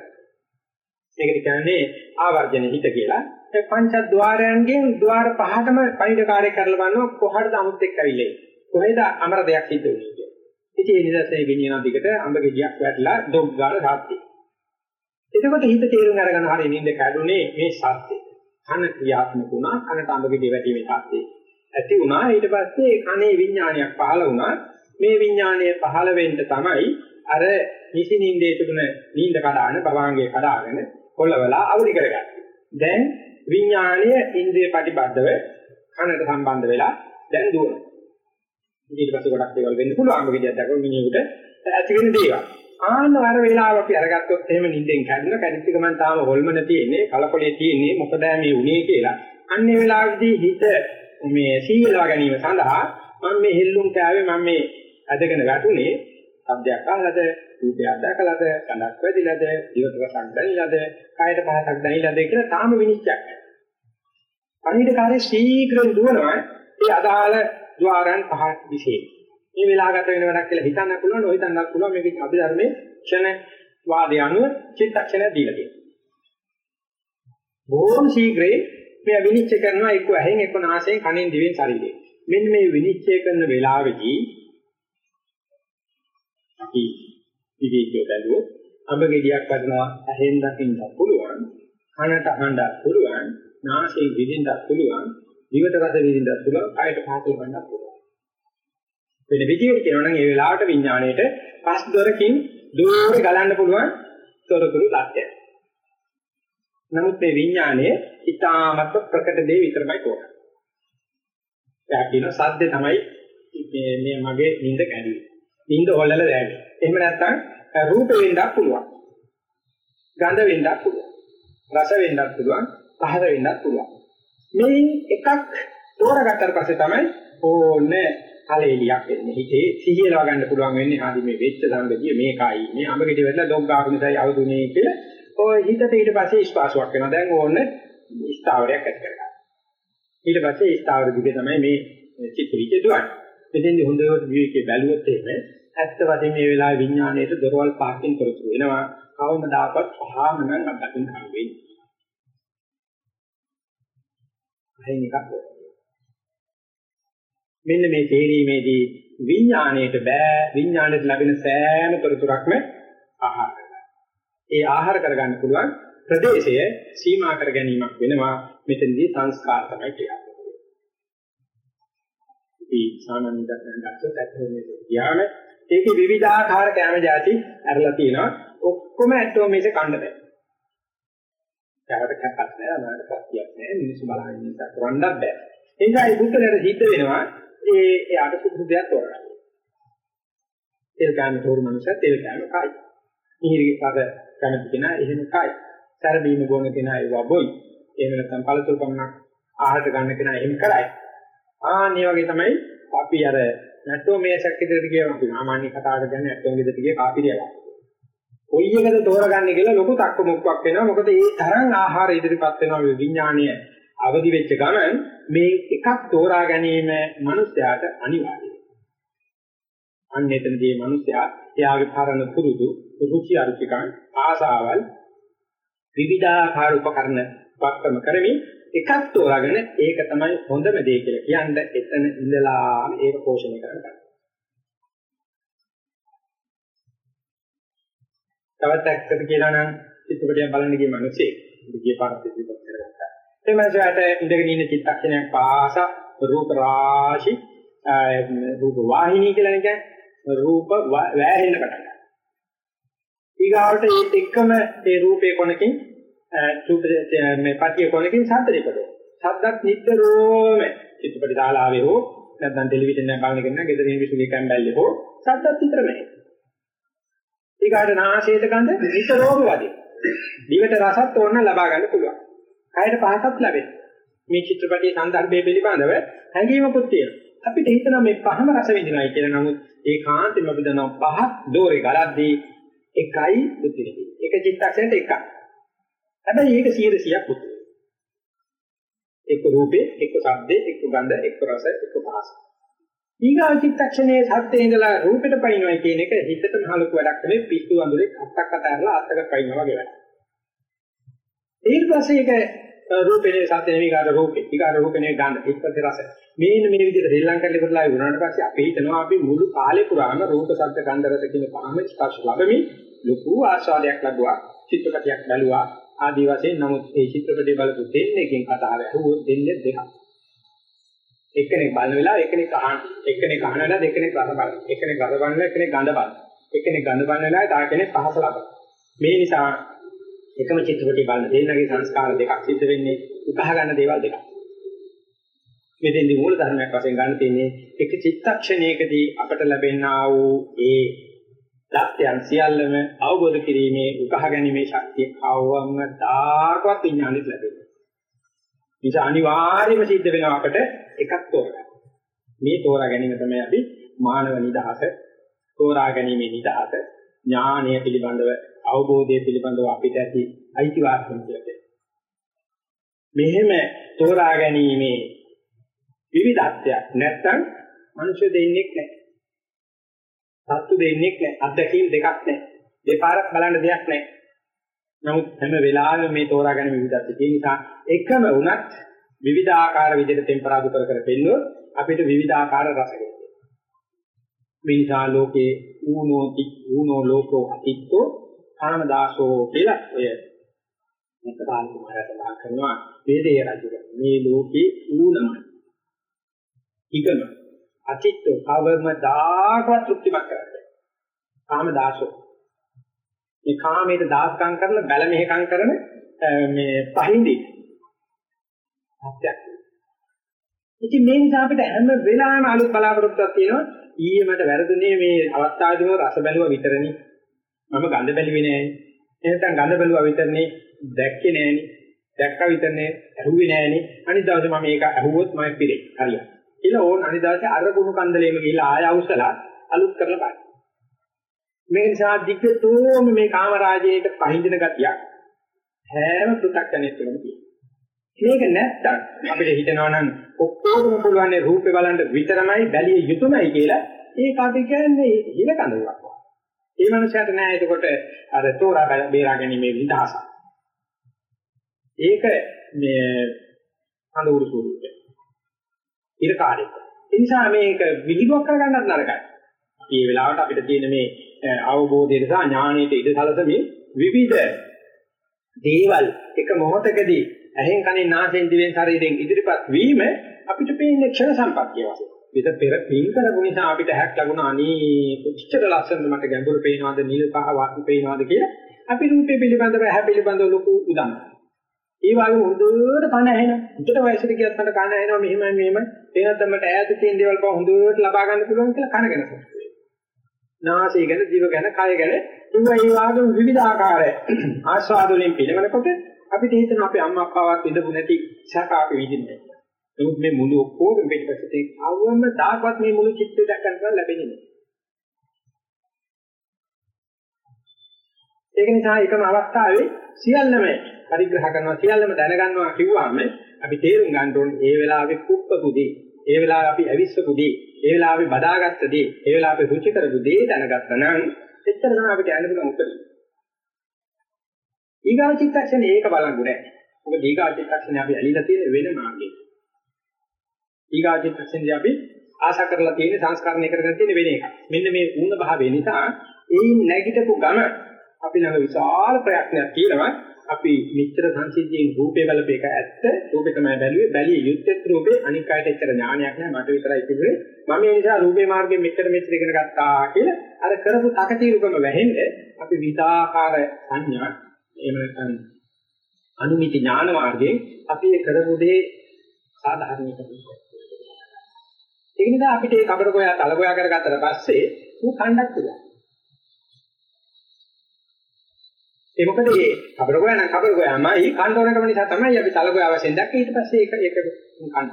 මේකට කියන්නේ ආවර්ජන හිත කියලා. ඒ පංචද්වාරයන්ගෙන් ద్వාර පහටම පරිණකාරය කරලා බලනවා කොහටද අමුත් එක්ක ඇවිල්ලා. කොහෙද අමර දෙයක් සිද්ධ වෙන්නේ කියලා. ඉතින් ඒ නිසා ඒ ගෙනියන දිගට අඹ ගෙඩියක් වැටලා ඩොග් ගාන සාත්ටි. එතකොට හිත තේරුම් අරගෙන හරිය නින්ද කැඩුනේ මේ සත්‍යය. කන ක්‍රියාත්මක වුණා කනට අඹ ගෙඩිය වැටීමේ සත්‍යය. ඇති වුණා ඊට පස්සේ කනේ විඥානයක් පහළ වුණා. මේ විඥානය පහළ වෙන්න තමයි අර නිසි නින්දේ තිබුණ නින්ද කඩාන භවාංගයේ කඩාගෙන කොළවලා අවදි කරගන්න. දැන් විඥාණය ඉන්ද්‍රිය ප්‍රතිබද්ධව කනට සම්බන්ධ වෙලා දැන් දුවනවා. ඊට පස්සේ ගොඩක් දේවල් වෙන්න පුළුවන්. අංග විද්‍යාවක් දක්වන මිනිහෙකුට ඇති වෙන දේවල්. ආන්න අර වෙලාව අපි අරගත්තොත් එහෙම නිින්දෙන් කැඩෙන කැඩිච්ච ගමන් තාම හොල්මන තියෙන්නේ කලකොලේ තියෙන්නේ මොකද මේ උනේ කියලා. අන්නේ වෙලාවේදී හිත මේ සීලවා ගැනීම සඳහා මම මේ හෙල්ලුම් කෑවේ මම මේ ඇදගෙන වැටුනේ සබ්දයක් අහලාද රූපයක් දැකලාද කනක් වැදිලාද දිවට රසක් දැනිලාද කායට පහසක් දැනිලාද කියලා තාම විනිශ්චයක් නැහැ. පණිවිඩකාරී ශීඝ්‍රයෙන් දුවනවා ඒ අදාළ ద్వාරයන් පහ විශේෂ. මේ වෙලාවගත වෙන වැඩක් කියලා හිතන්න පුළුවන් ඔය හිතන්නත් පුළුවන් මේක අපි ධර්මයේ ක්ෂණ වාදය අනුව චිත්තක්ෂණය දීලා තියෙනවා. බොහොම ශීඝ්‍රයෙන් මේ විනිශ්චය කරනවා එක්ක ඇහෙන් එක්ක නාසයෙන් කනෙන් දිවෙන් ශරීරයෙන්. මෙන්න මේ විනිශ්චය කරන වෙලාවේදී අපි විවේකීව බැලුවොත් අඹ ගෙඩියක් වදිනවා ඇහෙන් දකින්න පුළුවන් කනට අහන්න පුළුවන් නාසයෙන් විඳින්න පුළුවන් දිවට රස විඳින්න පුළුවන් කයට පහත ගන්න පුළුවන් වෙන විදිහට කියනවා නම් ඒ වෙලාවට විඥාණයට පස් දොරකින් දුරට ගලන්න පුළුවන් තොරතුරු ලක්ෂය නමුත් මේ විඥාණය ඊටාමත් ප්‍රකට දේ විතරමයි කොහොමද එයා කියන සද්ද තමයි මේ මගේ නිින්ද කැඩුවේ නිින්ද හොල්ලලා දැනෙන්නේ. එහෙම නැත්නම් රූප වෙන්නත් පුළුවන්. ගන්ධ වෙන්නත් පුළුවන්. රස වෙන්නත් පුළුවන්. පහස වෙන්නත් පුළුවන්. මේ එකක් තෝරගත්තට පස්සේ තමයි ඕනේ කලෙලියක් එන්නේ. හිතේ සිහියලව ගන්න පුළුවන් වෙන්නේ ආදි මේ වෙච්ච සංගතිය මේකයි. මේ අඹගෙඩි වෙලා ඩොග් ගාපු නිසායි අවදුනේ කියලා. ඔය හිතට ඊට පස්සේ ස්පාසුවක් වෙනවා. දැන් ඕනේ ස්ථාවරයක් ඇති කරගන්න. ඊට පස්සේ ස්ථාවර දිගේ තමයි මේ චිත්ත විචේ දුවන්නේ. මෙතෙන්දි හොඳට විවේකී බැලුවොත් එහෙම ඇත්ත වශයෙන්ම මේ වෙලාවේ විඥාණයට දොරවල් පහකින් කරතු වෙනවා. කවමදාකවත් පහම නම් අත්දකින්න හම්බෙන්නේ. අහින් එකක් මෙන්න මේ තේරීමේදී විඥාණයට බෑ විඥාණයට ලැබෙන සෑම තොරතුරක්ම ආහාර කරගන්න. ඒ ආහාර කරගන්න පුළුවන් ප්‍රදේශය සීමා කර ගැනීමක් වෙනවා මෙතනදී සංස්කාර තමයි කියන්නේ. අපි සාමාන්‍ය දර්ශන ගත්තොත් ඇත්තටම මේක කියාම ඒකේ විවිධාකාර කැම જાති ඇරලා තියෙනවා. ඔක්කොම ඇත්තෝ මේක කන්න බෑ. කවට කැපක් නෑ, අනාගත පස්තියක් නෑ, මිනිස්සු බලහින්න නිසා කරන්නත් බෑ. ඒ නිසා මේ බුද්ධලට සිද්ධ වෙනවා ඒ එයාට සුදුසු දෙයක් තෝරගන්න. තෙල් කෑම තෝරු මනුස්සය තෙල් කෑම කයි. මිහිරි පද කැමති කෙනා එහෙම කයි. සැර බීම ගොන කෙනා ඒවා බොයි. එහෙම නැත්නම් පළතුරු පමණක් ආහාර ගන්න කෙනා එහෙම කරයි. ආන්නේ වගේ තමයි අපි අර නැට්ටෝ මේසක් ඉදිරියට ගියම අපි සාමාන්‍ය කතාවට කියන්නේ නැට්ටෝ ගෙදරට ගිය කාපිරියක්. කොයි එකද තෝරගන්නේ කියලා ලොකු තක්ක මුක්කක් වෙනවා. මොකද ඒ තරම් ආහාර ඉදිරිපත් වෙනවා විඥානීය අවදි වෙච්ච ගමන් මේ එකක් තෝරා ගැනීම මිනිස්යාට අනිවාර්යයි. අන්න එතනදී මිනිස්යා එයාගේ පරණ පුරුදු රුචි අරුචිකන් ආසාවල් විවිධාකාර උපකරණ වක්කම කරමින් එකක් තෝරාගෙන ඒක තමයි හොඳම දේ කියලා කියන්නේ එතන ඉඳලා ඒක පෝෂණය කරන්න. තවත් ඇත්තට කියනවා නම් චිත්තපටිය බලන්න ගිය මිනිස්සේ ගිය පාරත් ඉතිපත් කරගත්තා. ඒ මාසයට ඉඳගෙන ඉන්න චිත්තක්ෂණයක් පාසා රූප රාශි රූප වාහිනී කියලා කියන්නේ රූප වැහෙන්න පටන් ගන්නවා. ඊගාවට ඒත් එක්කම ඒ රූපේ කොනකින් රූප මේ පටිය කොනකින් ශබ්ද දෙපදෝ. ශබ්දත් නිතරම චිත්තපටි ශාලාවේ හෝ නැත්නම් ටෙලිවිෂන් එක බලන කෙනා ගෙදර ඉන්න විසුගේ කැම්බැල්ලේ හෝ ශබ්දත් විතරමයි. ඊගාට නාසයට ගඳ නිතරම වදින. දිවට රසත් ඕන ලබා ගන්න පුළුවන්. කයට පහසක් ලැබෙනවා. මේ චිත්‍රපටයේ සංදර්භය පිළිබඳව හැඟීමකුත් තියෙනවා. අපිට හිතනවා මේ පහම රස විඳිනයි කියලා. නමුත් ඒ කාන්තෙම අපි දන්නවා පහ දෝරේ ගලද්දී එකයි බුද්ධි විදින. එක චිත්තක්ෂණයට එකයි. හැබැයි ඒක 100ක් බුද්ධි. එක්ක රූපේ, එක්ක ශබ්දේ, එක්ක ගන්ධ, එක්ක රස, එක්ක පහස. ඊගා චිත්තක්ෂණයේ සත්‍යයේ ඉඳලා රූපෙට පයින්නවා කියන එක හිතට මහලුක වැඩක් නෙවෙයි පිස්සු වඳුරේ අත්තක් අතහැරලා අත්තක පයින්නවා වගේ වැඩක්. ඊට පස්සේ ඒක රූපේ සත්‍ය නෙවෙයි කාට රූපේ. ඊගා රූපේ ගන්න ඉක්පස්සේ රස. මේන්න මේ විදිහට ශ්‍රී ලංකාවේ ඉවරලා වුණාට පස්සේ අපි හිතනවා අපි මුළු කාලේ පුරාම රූප සත්‍ය ගන්ධ රස කියන පහම ස්පර්ශ ලැබෙමින් ලොකු ආස්වාදයක් ලැබුවා. චිත්තපටියක් බැලුවා. ආදී වශයෙන් නමුත් ඒ චිත්‍රපටය බලපු දෙන්නෙක්ගෙන් කතාව ඇහුවොත් දෙන්නේ දෙකක්. එක්කෙනෙක් බලන වෙලාව එක්කෙනෙක් අහන එක්කෙනෙක් අහන වෙලාව දෙකෙනෙක් රස බලන එක්කෙනෙක් රස බලන එක්කෙනෙක් ගඳ බලන එක්කෙනෙක් ගඳ බලන වෙලාවේ තව කෙනෙක් පහස ලබන. මේ නිසා එකම චිත්‍රපටය බලන දෙන්නගේ සංස්කාර දෙකක් සිද්ධ වෙන්නේ උකහා ගන්න දේවල් දෙකක්. මෙතෙන්දි මූල ධර්මයක් වශයෙන් ගන්න තියෙන්නේ එක චිත්තක්ෂණයකදී අපට ලැබෙනා වූ ඒ දත්යන් සියල්ලම අවබෝධ කිරීමේ උකහා ගැනීමේ ශක්තිය කවවම දායකවත් විඥානෙත් ලැබෙනවා නිසා අනිවාර්යයෙන්ම සිද්ධ වෙනවා අපට එකක් තෝරගන්න. මේ තෝරා ගැනීම තමයි අපි මානව නිදහස තෝරා ගැනීමේ නිදහස ඥානය පිළිබඳව අවබෝධය පිළිබඳව අපිට ඇති අයිතිවාසිකම් කියන්නේ. මෙහෙම තෝරා ගැනීමේ විවිධත්වයක් නැත්තම් මිනිස්සු දෙන්නේ නැහැ. සත්තු දෙන්නේ නැහැ. අත්දැකීම් දෙකක් නැහැ. දෙපාරක් බලන්න දෙයක් නැහැ. නමුත් හැම වෙලාවෙම මේ තෝරා ගැනීම විවිධත්වය තියෙන නිසා එකම වුණත් විවිධාකාර විදිහට ටෙම්පරාදු කර කර පෙන්නුවොත් අපිට විවිධාකාර රස ගෙනවා. මේ නිසා ලෝකේ ඌනෝ ති ඌනෝ ලෝකෝ අතිත්තෝ කාමදාසෝ කියලා ඔය මෙතන කුමාරයා සඳහන් කරනවා වේදේ රජුගේ මේ ලෝකේ ඌනම ඉකම අතිත්තෝ කවමදාකවත් තෘප්තිමත් කරන්නේ. කාමදාසෝ මේ කාමයට දාස්කම් කරන බැල මෙහෙකම් කරන මේ පහින්දි සත්‍යයක්. ඉතින් මේ නිසා අපිට හැම වෙලාවෙම අලුත් බලාපොරොත්තුවක් තියෙනවා. ඊයේ මට වැරදුනේ මේ අවස්ථාවේදීම රස බැලුවා විතරනේ. මම ගඳ බැලුවේ නෑනේ. එහෙනම් ගඳ බැලුවා විතරනේ දැක්කේ නෑනේ. දැක්කා විතරනේ ඇහුවේ නෑනේ. අනිත් දවසේ මම මේක ඇහුවොත් මම පිරේ. හරියට. කියලා ඕන අනිත් දවසේ අර කුණු කන්දලේම ගිහිල්ලා ආය අවසලා අලුත් කරලා බලන්න. මේ නිසා දිග්ගතෝම මේ කාමරාජයට පහඳින ගතියක් හැම පෘථග්ජනෙක් තුළම තියෙනවා. මේක නැත්තම් අපිට හිතනවා නම් ඔක්කොම පුළුවන් රූපේ බලන්න විතරමයි බැලිය යුතුමයි කියලා ඒක අපි කියන්නේ හිල කඳුලක්. ඒ මනුස්සයාට නෑ එතකොට අර තෝරා බේරා ගැනීමේ විදහාසක්. ඒක මේ කඳුරු ස්වරූපය. ඉර කාර්යයක්. ඒ නිසා මේක විහිළුවක් කරගන්නත් නරකයි. අපි මේ වෙලාවට අපිට තියෙන මේ අවබෝධයට සහ ඥානයට ඉඩ සැලසමින් විවිධ දේවල් එක මොහොතකදී ඇහෙන් කනෙන් නාසයෙන් දිවෙන් ශරීරයෙන් ඉදිරිපත් වීම අපිට පේන්නේ ක්ෂණ සම්පත්තිය වශයෙන්. විත පෙර පින් කරපු නිසා අපිට හැක් ලැබුණා අනේ කොච්චර ලස්සනද මට ගැඹුරු පේනවද නිල් පහ වාතු පේනවද කියලා අපි රූපේ පිළිබඳව හැප පිළිබඳව ලොකු උදාන. ඒ වගේ හොඳට කන ඇහෙන. උඩට වයසට ගියත් මට කන ඇහෙනවා මෙහෙමයි මෙහෙමයි. ඒ නැත්නම් මට ඈත තියෙන දේවල් බව හොඳට ලබා ගන්න පුළුවන් කියලා කන ගැන සතුටු නාසය ගැන, දිව ගැන, කය ගැන ඉන්න ඒ වගේ විවිධ ආකාර ආස්වාද වලින් පිළිවෙලකොට අපිට හිතෙන අපේ අම්මා අප්පාවත් ඉඳපු නැති සැප අපි විඳින්නේ. නමුත් මේ මුළු ඔක්කොම පිටපතේ ආවම තාක්වත් මේ මුළු චිත්‍රය දැක ගන්න ලැබෙන්නේ නැහැ. ඒක නිසා එකම අවස්ථාවේ සියල්ලම පරිග්‍රහ කරනවා සියල්ලම දැනගන්නවා කිව්වම අපි තේරුම් ගන්න ඕනේ ඒ වෙලාවේ කුප්පපු දේ, ඒ වෙලාවේ අපි ඇවිස්සපු දේ, ඒ වෙලාවේ බදාගත්ත දේ, ඒ වෙලාවේ රුචි කරපු දේ දැනගත්තා නම් එච්චර තමයි අපිට යන්න පුළුවන් උත්තර. ඊගා චිත්තක්ෂණේ ඒක බලංගු නැහැ. මොකද ඊගා චිත්තක්ෂණේ අපි ඇලිලා තියෙන වෙන මාර්ගයක. ඊගා චිත්තක්ෂණේ අපි ආශා කරලා තියෙන සංස්කරණය කරගෙන තියෙන වෙන එකක්. මෙන්න මේ වුණ භාවය නිසා ඒ නැගිටපු ගම අපි ළඟ විශාල ප්‍රයත්නයක් තියෙනවා. අපි මිත්‍ර සංසිද්ධියෙන් රූපේ බලපේක ඇත්ත. රූපේ තමයි බැලුවේ. බැලිය යුත්තේ රූපේ. අනික් අයට එච්චර ඥානයක් නැහැ. මට විතරයි තිබුණේ. මම ඒ නිසා රූපේ මාර්ගයෙන් මෙච්චර මෙච්චර ඉගෙන ගත්තා කියලා අර කරපු තකතිරුකම වැහෙන්න අපි විතාකාර සංඥා එහෙම නැත්නම් අනුමිති ඥාන මාර්ගයෙන් අපි ඒ කරපු දේ සාධාරණීකරණය ඒක නිසා අපිට ඒ කබර ගෝයා තල ගෝයා කරගත්තට පස්සේ උ කණ්ඩක් පුළුවන් ඒ මොකද මේ කබර ගෝයා නම් කබර ගෝයාමයි කණ්ඩෝනකම නිසා තමයි අපි තල ගෝයා වශයෙන් දැක්කේ. ඊට පස්සේ ඒක ඒක කණ්ඩ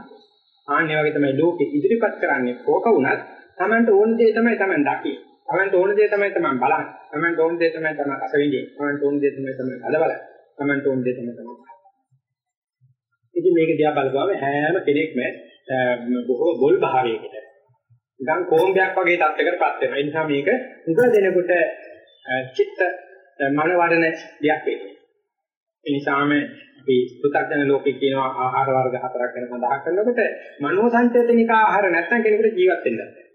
ආන්නේ වගේ තමයි ලෝකෙ ඉදිරිපත් කරන්නේ. කෝක වුණත් Tamanට ඕන දේ තමයි Taman දකින්නේ. Tamanට ඕන දේ තමයි Taman බලන්නේ. Tamanට ඕන දේ තමයි Taman රස විඳින්නේ Tamanට ඕන දේ තමයි Taman කලබලයි Tamanට ඕන දේ තමයි Taman ඉතින් මේක දිහා බලපුවම හැම කෙනෙක්ම බොහෝ බොල් භාවයකට නිකන් කොම්බයක් වගේ තත්යකටපත් වෙනවා. ඒ නිසා මේක උගල දෙනකොට චිත්ත මන වඩන දෙයක් වෙන්නේ. ඒ නිසාම අපි පුතග්ජන ලෝකේ කියනවා ආහාර වර්ග හතරක් ගැන සඳහන් කරනකොට මනෝ සංචේතනික ආහාර නැත්නම් කෙනෙකුට ජීවත් වෙන්න බැහැ.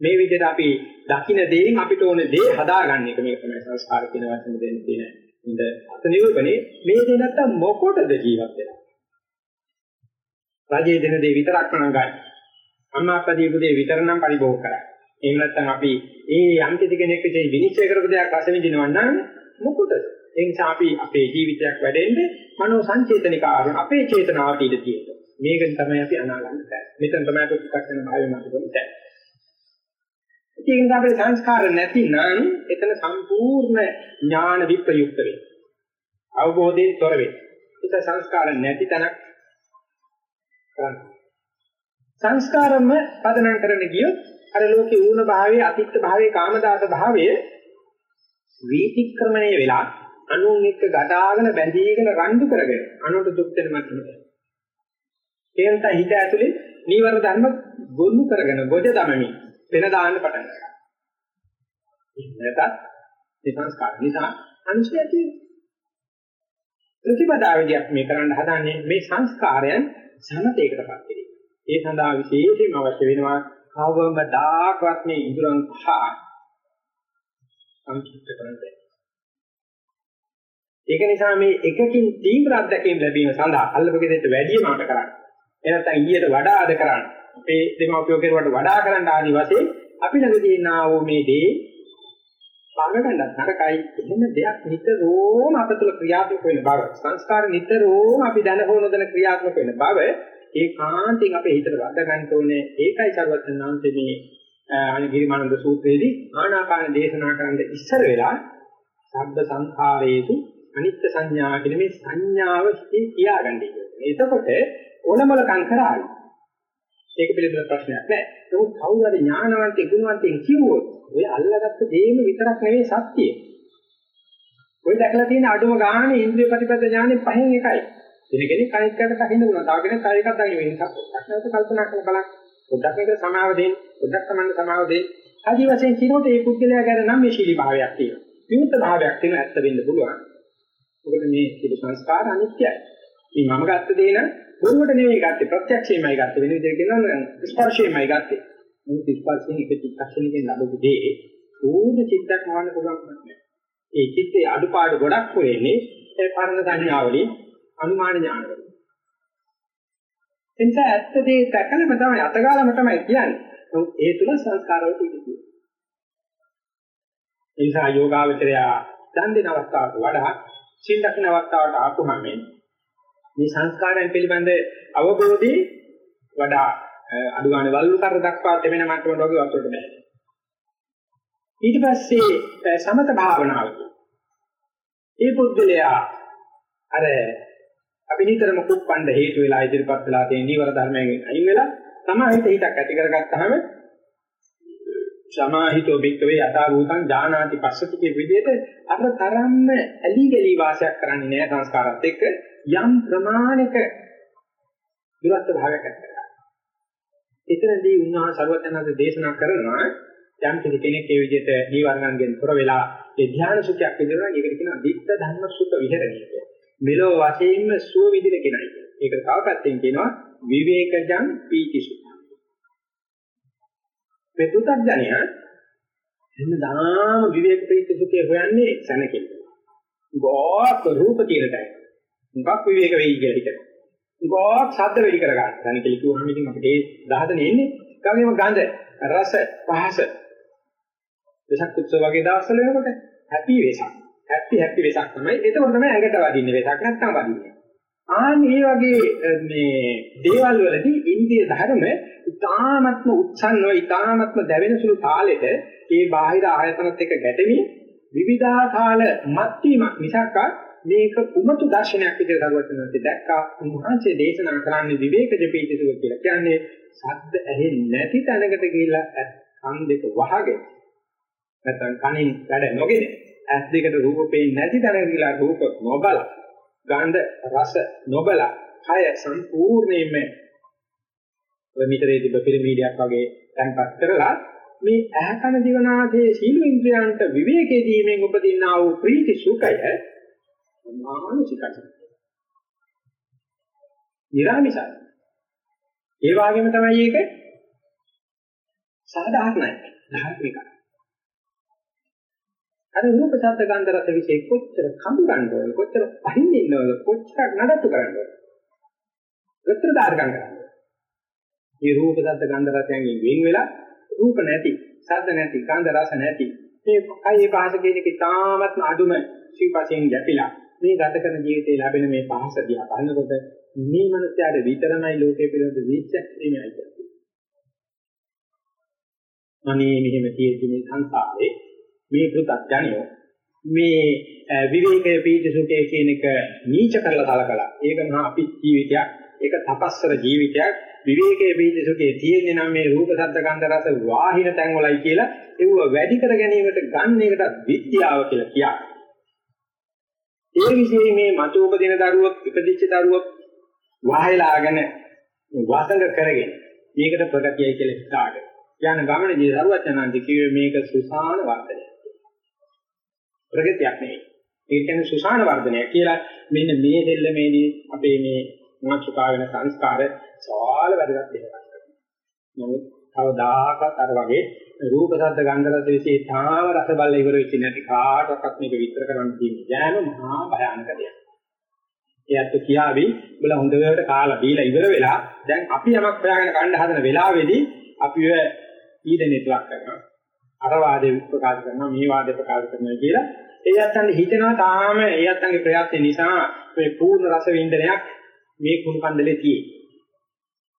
මේ විදිහට අපි දකින්න දේෙන් අපිට ඕන දේ හදාගන්න එක මේක තමයි සංස්කාර කියන වචන දෙන්න තියෙන ඉඳ අත නිරූපණේ මේ දේ නැත්තම් මොකටද ජීවත් වෙන්නේ? රජයේ දෙන දේ විතරක්ම නම් ගන්න. අම්මා අප්පා දීපු දේ විතර නම් පරිභෝග කරා. එහෙම නැත්නම් අපි ඒ යම් කිසි කෙනෙක් විසින් විනිශ්චය කරපු දෙයක් රස විඳිනවා නම් මොකටද? ඒ නිසා අපි අපේ ජීවිතයක් වැඩෙන්නේ මනෝ සංචේතනික ආරණ අපේ චේතනාවට ඉඳ තියෙනවා. මේක තමයි අපි අනාගන්න බෑ. මෙතන තමයි අපි පු탁 වෙන භාවය මත කරන්නේ. ඉතින් අපේ සංස්කාර නැතිනම් එතන සම්පූර්ණ ඥාන විප්‍රයුක්ත වෙනවා. අවබෝධයෙන් තොර වෙනවා. ඒක සංස්කාර නැති තැනක් කරන්නේ. සංස්කාරම පදනම් කරන්න ගියොත් අර ලෝකේ ඌන භාවයේ අතිත්ත භාවයේ කාමදාස භාවයේ වීතික්‍රමණය වෙලා අනුන් එක්ක ගඩාගෙන බැඳීගෙන රණ්ඩු කරගෙන අනුන්ට දුක් දෙන මට්ටමට. ඒන්ට හිත ඇතුලේ නීවර ධර්ම ගොනු කරගෙන ගොජ දමමින් වෙන දාන්න පටන් ගන්නවා. නැතත් මේ සංස්කාර නිසා අංශය තියෙනවා. ප්‍රතිපදාවේදී අපි මේ කරන්න හදන්නේ මේ සංස්කාරයන් සමතේකටපත් කිරීම. ඒ සඳහා විශේෂයෙන්ම අවශ්‍ය වෙනවා කවවම දායකවත් මේ ඉඳුරන් පහ සංකීර්ණ කරන්නේ. ඒක නිසා මේ එකකින් තීව්‍ර අත්දැකීම් ලැබීම සඳහා අල්ලපගෙදෙට වැඩිම අට කරන්න. එනත්තම් ඊට වඩා අද කරන්න. අපේ දෙමව්පියෝ කෙරුවට වඩා කරන්න ආදි වශයෙන් අපි ළඟ තියෙනා වූ මේ දේ බාගගන්නත් නරකයි. එහෙම දෙයක් නිතරම අප තුළ ක්‍රියාත්මක වෙන බව. සංස්කාර නිතරම අපි දැන හෝ නොදැන ක්‍රියාත්මක වෙන බව ඒකාන්තයෙන් අපේ හිතට වද ගන්න ඕනේ. ඒකයි සර්වඥාන්සේ මේ අනිගිරිමානන්ද සූත්‍රයේදී ආනාපාන දේශනා කරන්න ඉස්සර වෙලා සබ්බ සංඛාරේතු අනිත්‍ය සංඥා කියන මේ සංඥාව කියාගන්නේ කියන්නේ. එතකොට ඕනමලකම් කරාවි. ඒක පිළිබඳ ප්‍රශ්නයක් නැහැ. නමුත් කවුරු හරි ඥානවන්තයෙක් ගුණවන්තයෙක් කිව්වොත් ඔය අල්ලගත්ත දේම විතරක් නෙවෙයි සත්‍යය. ඔය දැකලා තියෙන අඩුම ගානේ ඉන්ද්‍රිය ප්‍රතිපද ඥානෙ පහෙන් එකයි. වෙන කෙනෙක් අනිත් කාට දකින්න පුළුවන්. තව කෙනෙක් තව එකක් දකින්න වෙන නිසා පොඩ්ඩක් නැවත කල්පනා කරලා බලන්න. පොඩ්ඩක් මේක සමාව දෙන්න. පොඩ්ඩක් Tamanne සමාව දෙන්න. ආදි වශයෙන් කියනකොට මේ පුද්ගලයා ගැන නම් මේ ශීලී භාවයක් තියෙනවා. විමුක්ත භාවයක් තියෙන ඇත්ත වෙන්න පුළුවන්. මොකද මේ සිත සංස්කාර අනිත්‍යයි. මේ මම ගත්ත දේ නම් බොරුවට නෙවෙයි ගත්තේ ප්‍රත්‍යක්ෂයෙන්මයි ගත්තේ. වෙන විදිහට කියනවා නම් ස්පර්ශයෙන්මයි ගත්තේ. මේ ස්පර්ශයෙන් එක චිත්තක්ෂණයකින් ලැබපු දේ ඕන චිත්තක් වහන්න පුළුවන් නැහැ. ඒ චිත්තේ අඩුපාඩු ගොඩක් වෙන්නේ ඒ පරණ සංඥාවලින් අනුමාන ඥානවලින්. එනිසා ඇත්ත දේ දැකලම තමයි අතගාලම තමයි කියන්නේ. නමුත් ඒ තුල සංස්කාරවලට ඉඳී තියෙනවා. ඒ නිසා යෝගාවචරය දන් දෙන අවස්ථාවට වඩා සිල් දකින අවස්ථාවට ආපුහම මේ සංස්කාරයන් පිළිබඳ අවබෝධي වඩා අඩු ගන්න වල්ලු කර දක්වා තෙමෙන මට්ටමට වගේ වතුරට බෑ. ඊට පස්සේ සමත භාවනාව. ඒ පුද්ගලයා අර අපි නිතරම කුප්පණ්ඩ හේතු වෙලා ඉදිරිපත් වෙලා තියෙන නීවර ධර්මයෙන් අයින් වෙලා තමයි හිතක් ඇති කරගත්තාම සමාහිතෝ භික්කවේ යථා භූතං ඥානාති පස්සති කියන විදිහට අර තරම්ම ඇලි ගලි වාසයක් කරන්නේ නැහැ සංස්කාරات එක්ක යම් ප්‍රමාණයක දුරස්ත භාවයක් ඇති කරගන්න. එතනදී උන්වහන්සේ ਸਰවඥාන්ත දේශනා කරනවා යම් කෙනෙක් ඒ විදිහට නීවරණයෙන් තොර වෙලා ඒ ධ්‍යාන සුඛයක් විඳිනවා ඒකට කියනවා ධිට්ඨ ධම්ම සුඛ විහරණය කියලා. මෙලෝ වශයෙන්ම සුව විදිහට කෙනයි. ඒකට තව පැත්තෙන් කියනවා විවේකජං පීති සුඛ. මේ පුතග්ජනය එන්නදාම විවේක ප්‍රීති සුඛය හොයන්නේ සැනකින්. ගෝක රූප తీරටයි. මොකක් විවේක වෙයි කියලා හිතනවා. ගෝක ශබ්ද වෙලි කර ගන්න. සැනකිලි කිව්වහම ඉතින් අපිට ඒ දහදනේ එන්නේ. ගමේම ගඳ, රස, පහස. වෙසක් උත්සව වගේ දවස්වල වෙනකොට හැපි වෙසක්. හැපි හැපි වෙසක් තමයි. ඒකවල තමයි ඇඟට වදින්නේ වෙසක් නැත්තම් වදින්නේ. ආන් මේ වගේ මේ දේවල් වලදී ඉන්දිය ධර්ම ඉතාමත්ම උත්සන්නව ඉතාමත්ම දැවෙන සුළු තාලෙට ඒ බාහිර ආයතනත් එක්ක ගැටෙමින් විවිධාකාල මත්වීමක් මිසක් මේක උමතු දර්ශනයක් විදිහට දරුවචනන්ට දැක්කා උන්වහන්සේ දේශනා කරන්නේ විවේකජ පීතිසුක කියලා. කියන්නේ සද්ද ඇහෙන්නේ නැති තැනකට ගිහිල්ලා කන් දෙක වහගෙන නැත්නම් කනින් වැඩ නොගෙන ඇස් දෙකට රූප පේන්නේ නැති තැනකට ගිහිල්ලා රූප නොබල ගන්ධ රස නොබල කය සම්පූර්ණයෙන්ම ඔය මිතරේ තිබ්බ පිරමීඩයක් වගේ තැන්පත් කරලා මේ ඇහ කන දිවනාදී සීල ඉන්ද්‍රයන්ට විවේකයේ දීමෙන් උපදින්නා වූ ප්‍රීති සුඛය මානසිකයි. නිරාමිසයි. ඒ වගේම තමයි ඒක සාධාරණයි. ධාර්මිකයි. අර රූප ශබ්ද ගන්ධ රස විශේෂ කොච්චර කඳු ගන්න ඕන කොච්චර පහින් ඉන්නවද කොච්චර නඩත්තු කරන්න ඕන. උත්තර දාර ගන්න. මේ රූප ශබ්ද ගන්ධ රසයෙන් වෙන් වෙලා රූප නැති, ශබ්ද නැති, ගන්ධ රස නැති. මේ කයි පහස කියන එක ඉතාමත්ම අඩුම ශීපසෙන් ගැපිලා මේ ගත කරන ජීවිතේ ලැබෙන මේ පහස දිහා බලනකොට මේ මනසයාට විතරමයි ලෝකේ පිළිබඳ විචක්ෂණයයි කියන්නේ. අනේ මෙහෙම තියෙද්දි මේ සංසාරේ මේ පෘථග්ජනියෝ මේ විවේකයේ පීතිසුඛයේ කියන එක නීච කරලා සලකලා ඒක මහා අපි ජීවිතයක් ඒක තපස්සර ජීවිතයක් විවේකයේ පීතිසුඛයේ තියෙන්නේ නම් මේ රූප ශබ්ද ගන්ධ රස වාහින තැන්වලයි කියලා ඒව වැඩි කර ගැනීමට ගන්න එකට විද්‍යාව කියලා කියන්නේ. ඒ විශේෂයෙන් මේ මතු උපදින දරුවෝ ඉපදිච්ච දරුවෝ වහයලාගෙන වාසඟ කරගෙන මේකට ප්‍රගතියයි කියලා හිතාගෙන යන ගමනේදී දරුවත් යනන්දි කිව්වේ මේක සුසාන වර්ධනය. ප්‍රගතියක් නෙවෙයි. ඒ කියන්නේ සුසාන වර්ධනය කියලා මෙන්න මේ දෙල්ලමේදී අපේ මේ මාතෘකා වෙන සංස්කාර සවාල වැඩගත් දෙයක්. නමුත් කවදාකවත් අර වගේ රූප ශබ්ද ගන්ධ රස විශේෂ තාම රස බල ඉවර වෙච්ච නැති කාටවත් මේක විස්තර කරන්න තියෙන්නේ ජෑම මහා භයානක දෙයක්. ඒත් කියාවි උඹලා හොඳට කාලා බීලා ඉවර වෙලා දැන් අපි යමක් හොයාගෙන ගන්න හදන වෙලාවේදී අපිව ඊදෙනෙත් ලක් කරනවා. අර වාදේ ප්‍රකාශ කරනවා මේ වාදේ ප්‍රකාශ කරනවා කියලා ඒ යත්තන් හිතනවා තාම ඒ යත්තන්ගේ ප්‍රයත්න නිසා මේ පූර්ණ රස වින්දනයක් මේ කුණු කන්දලේ තියෙන්නේ.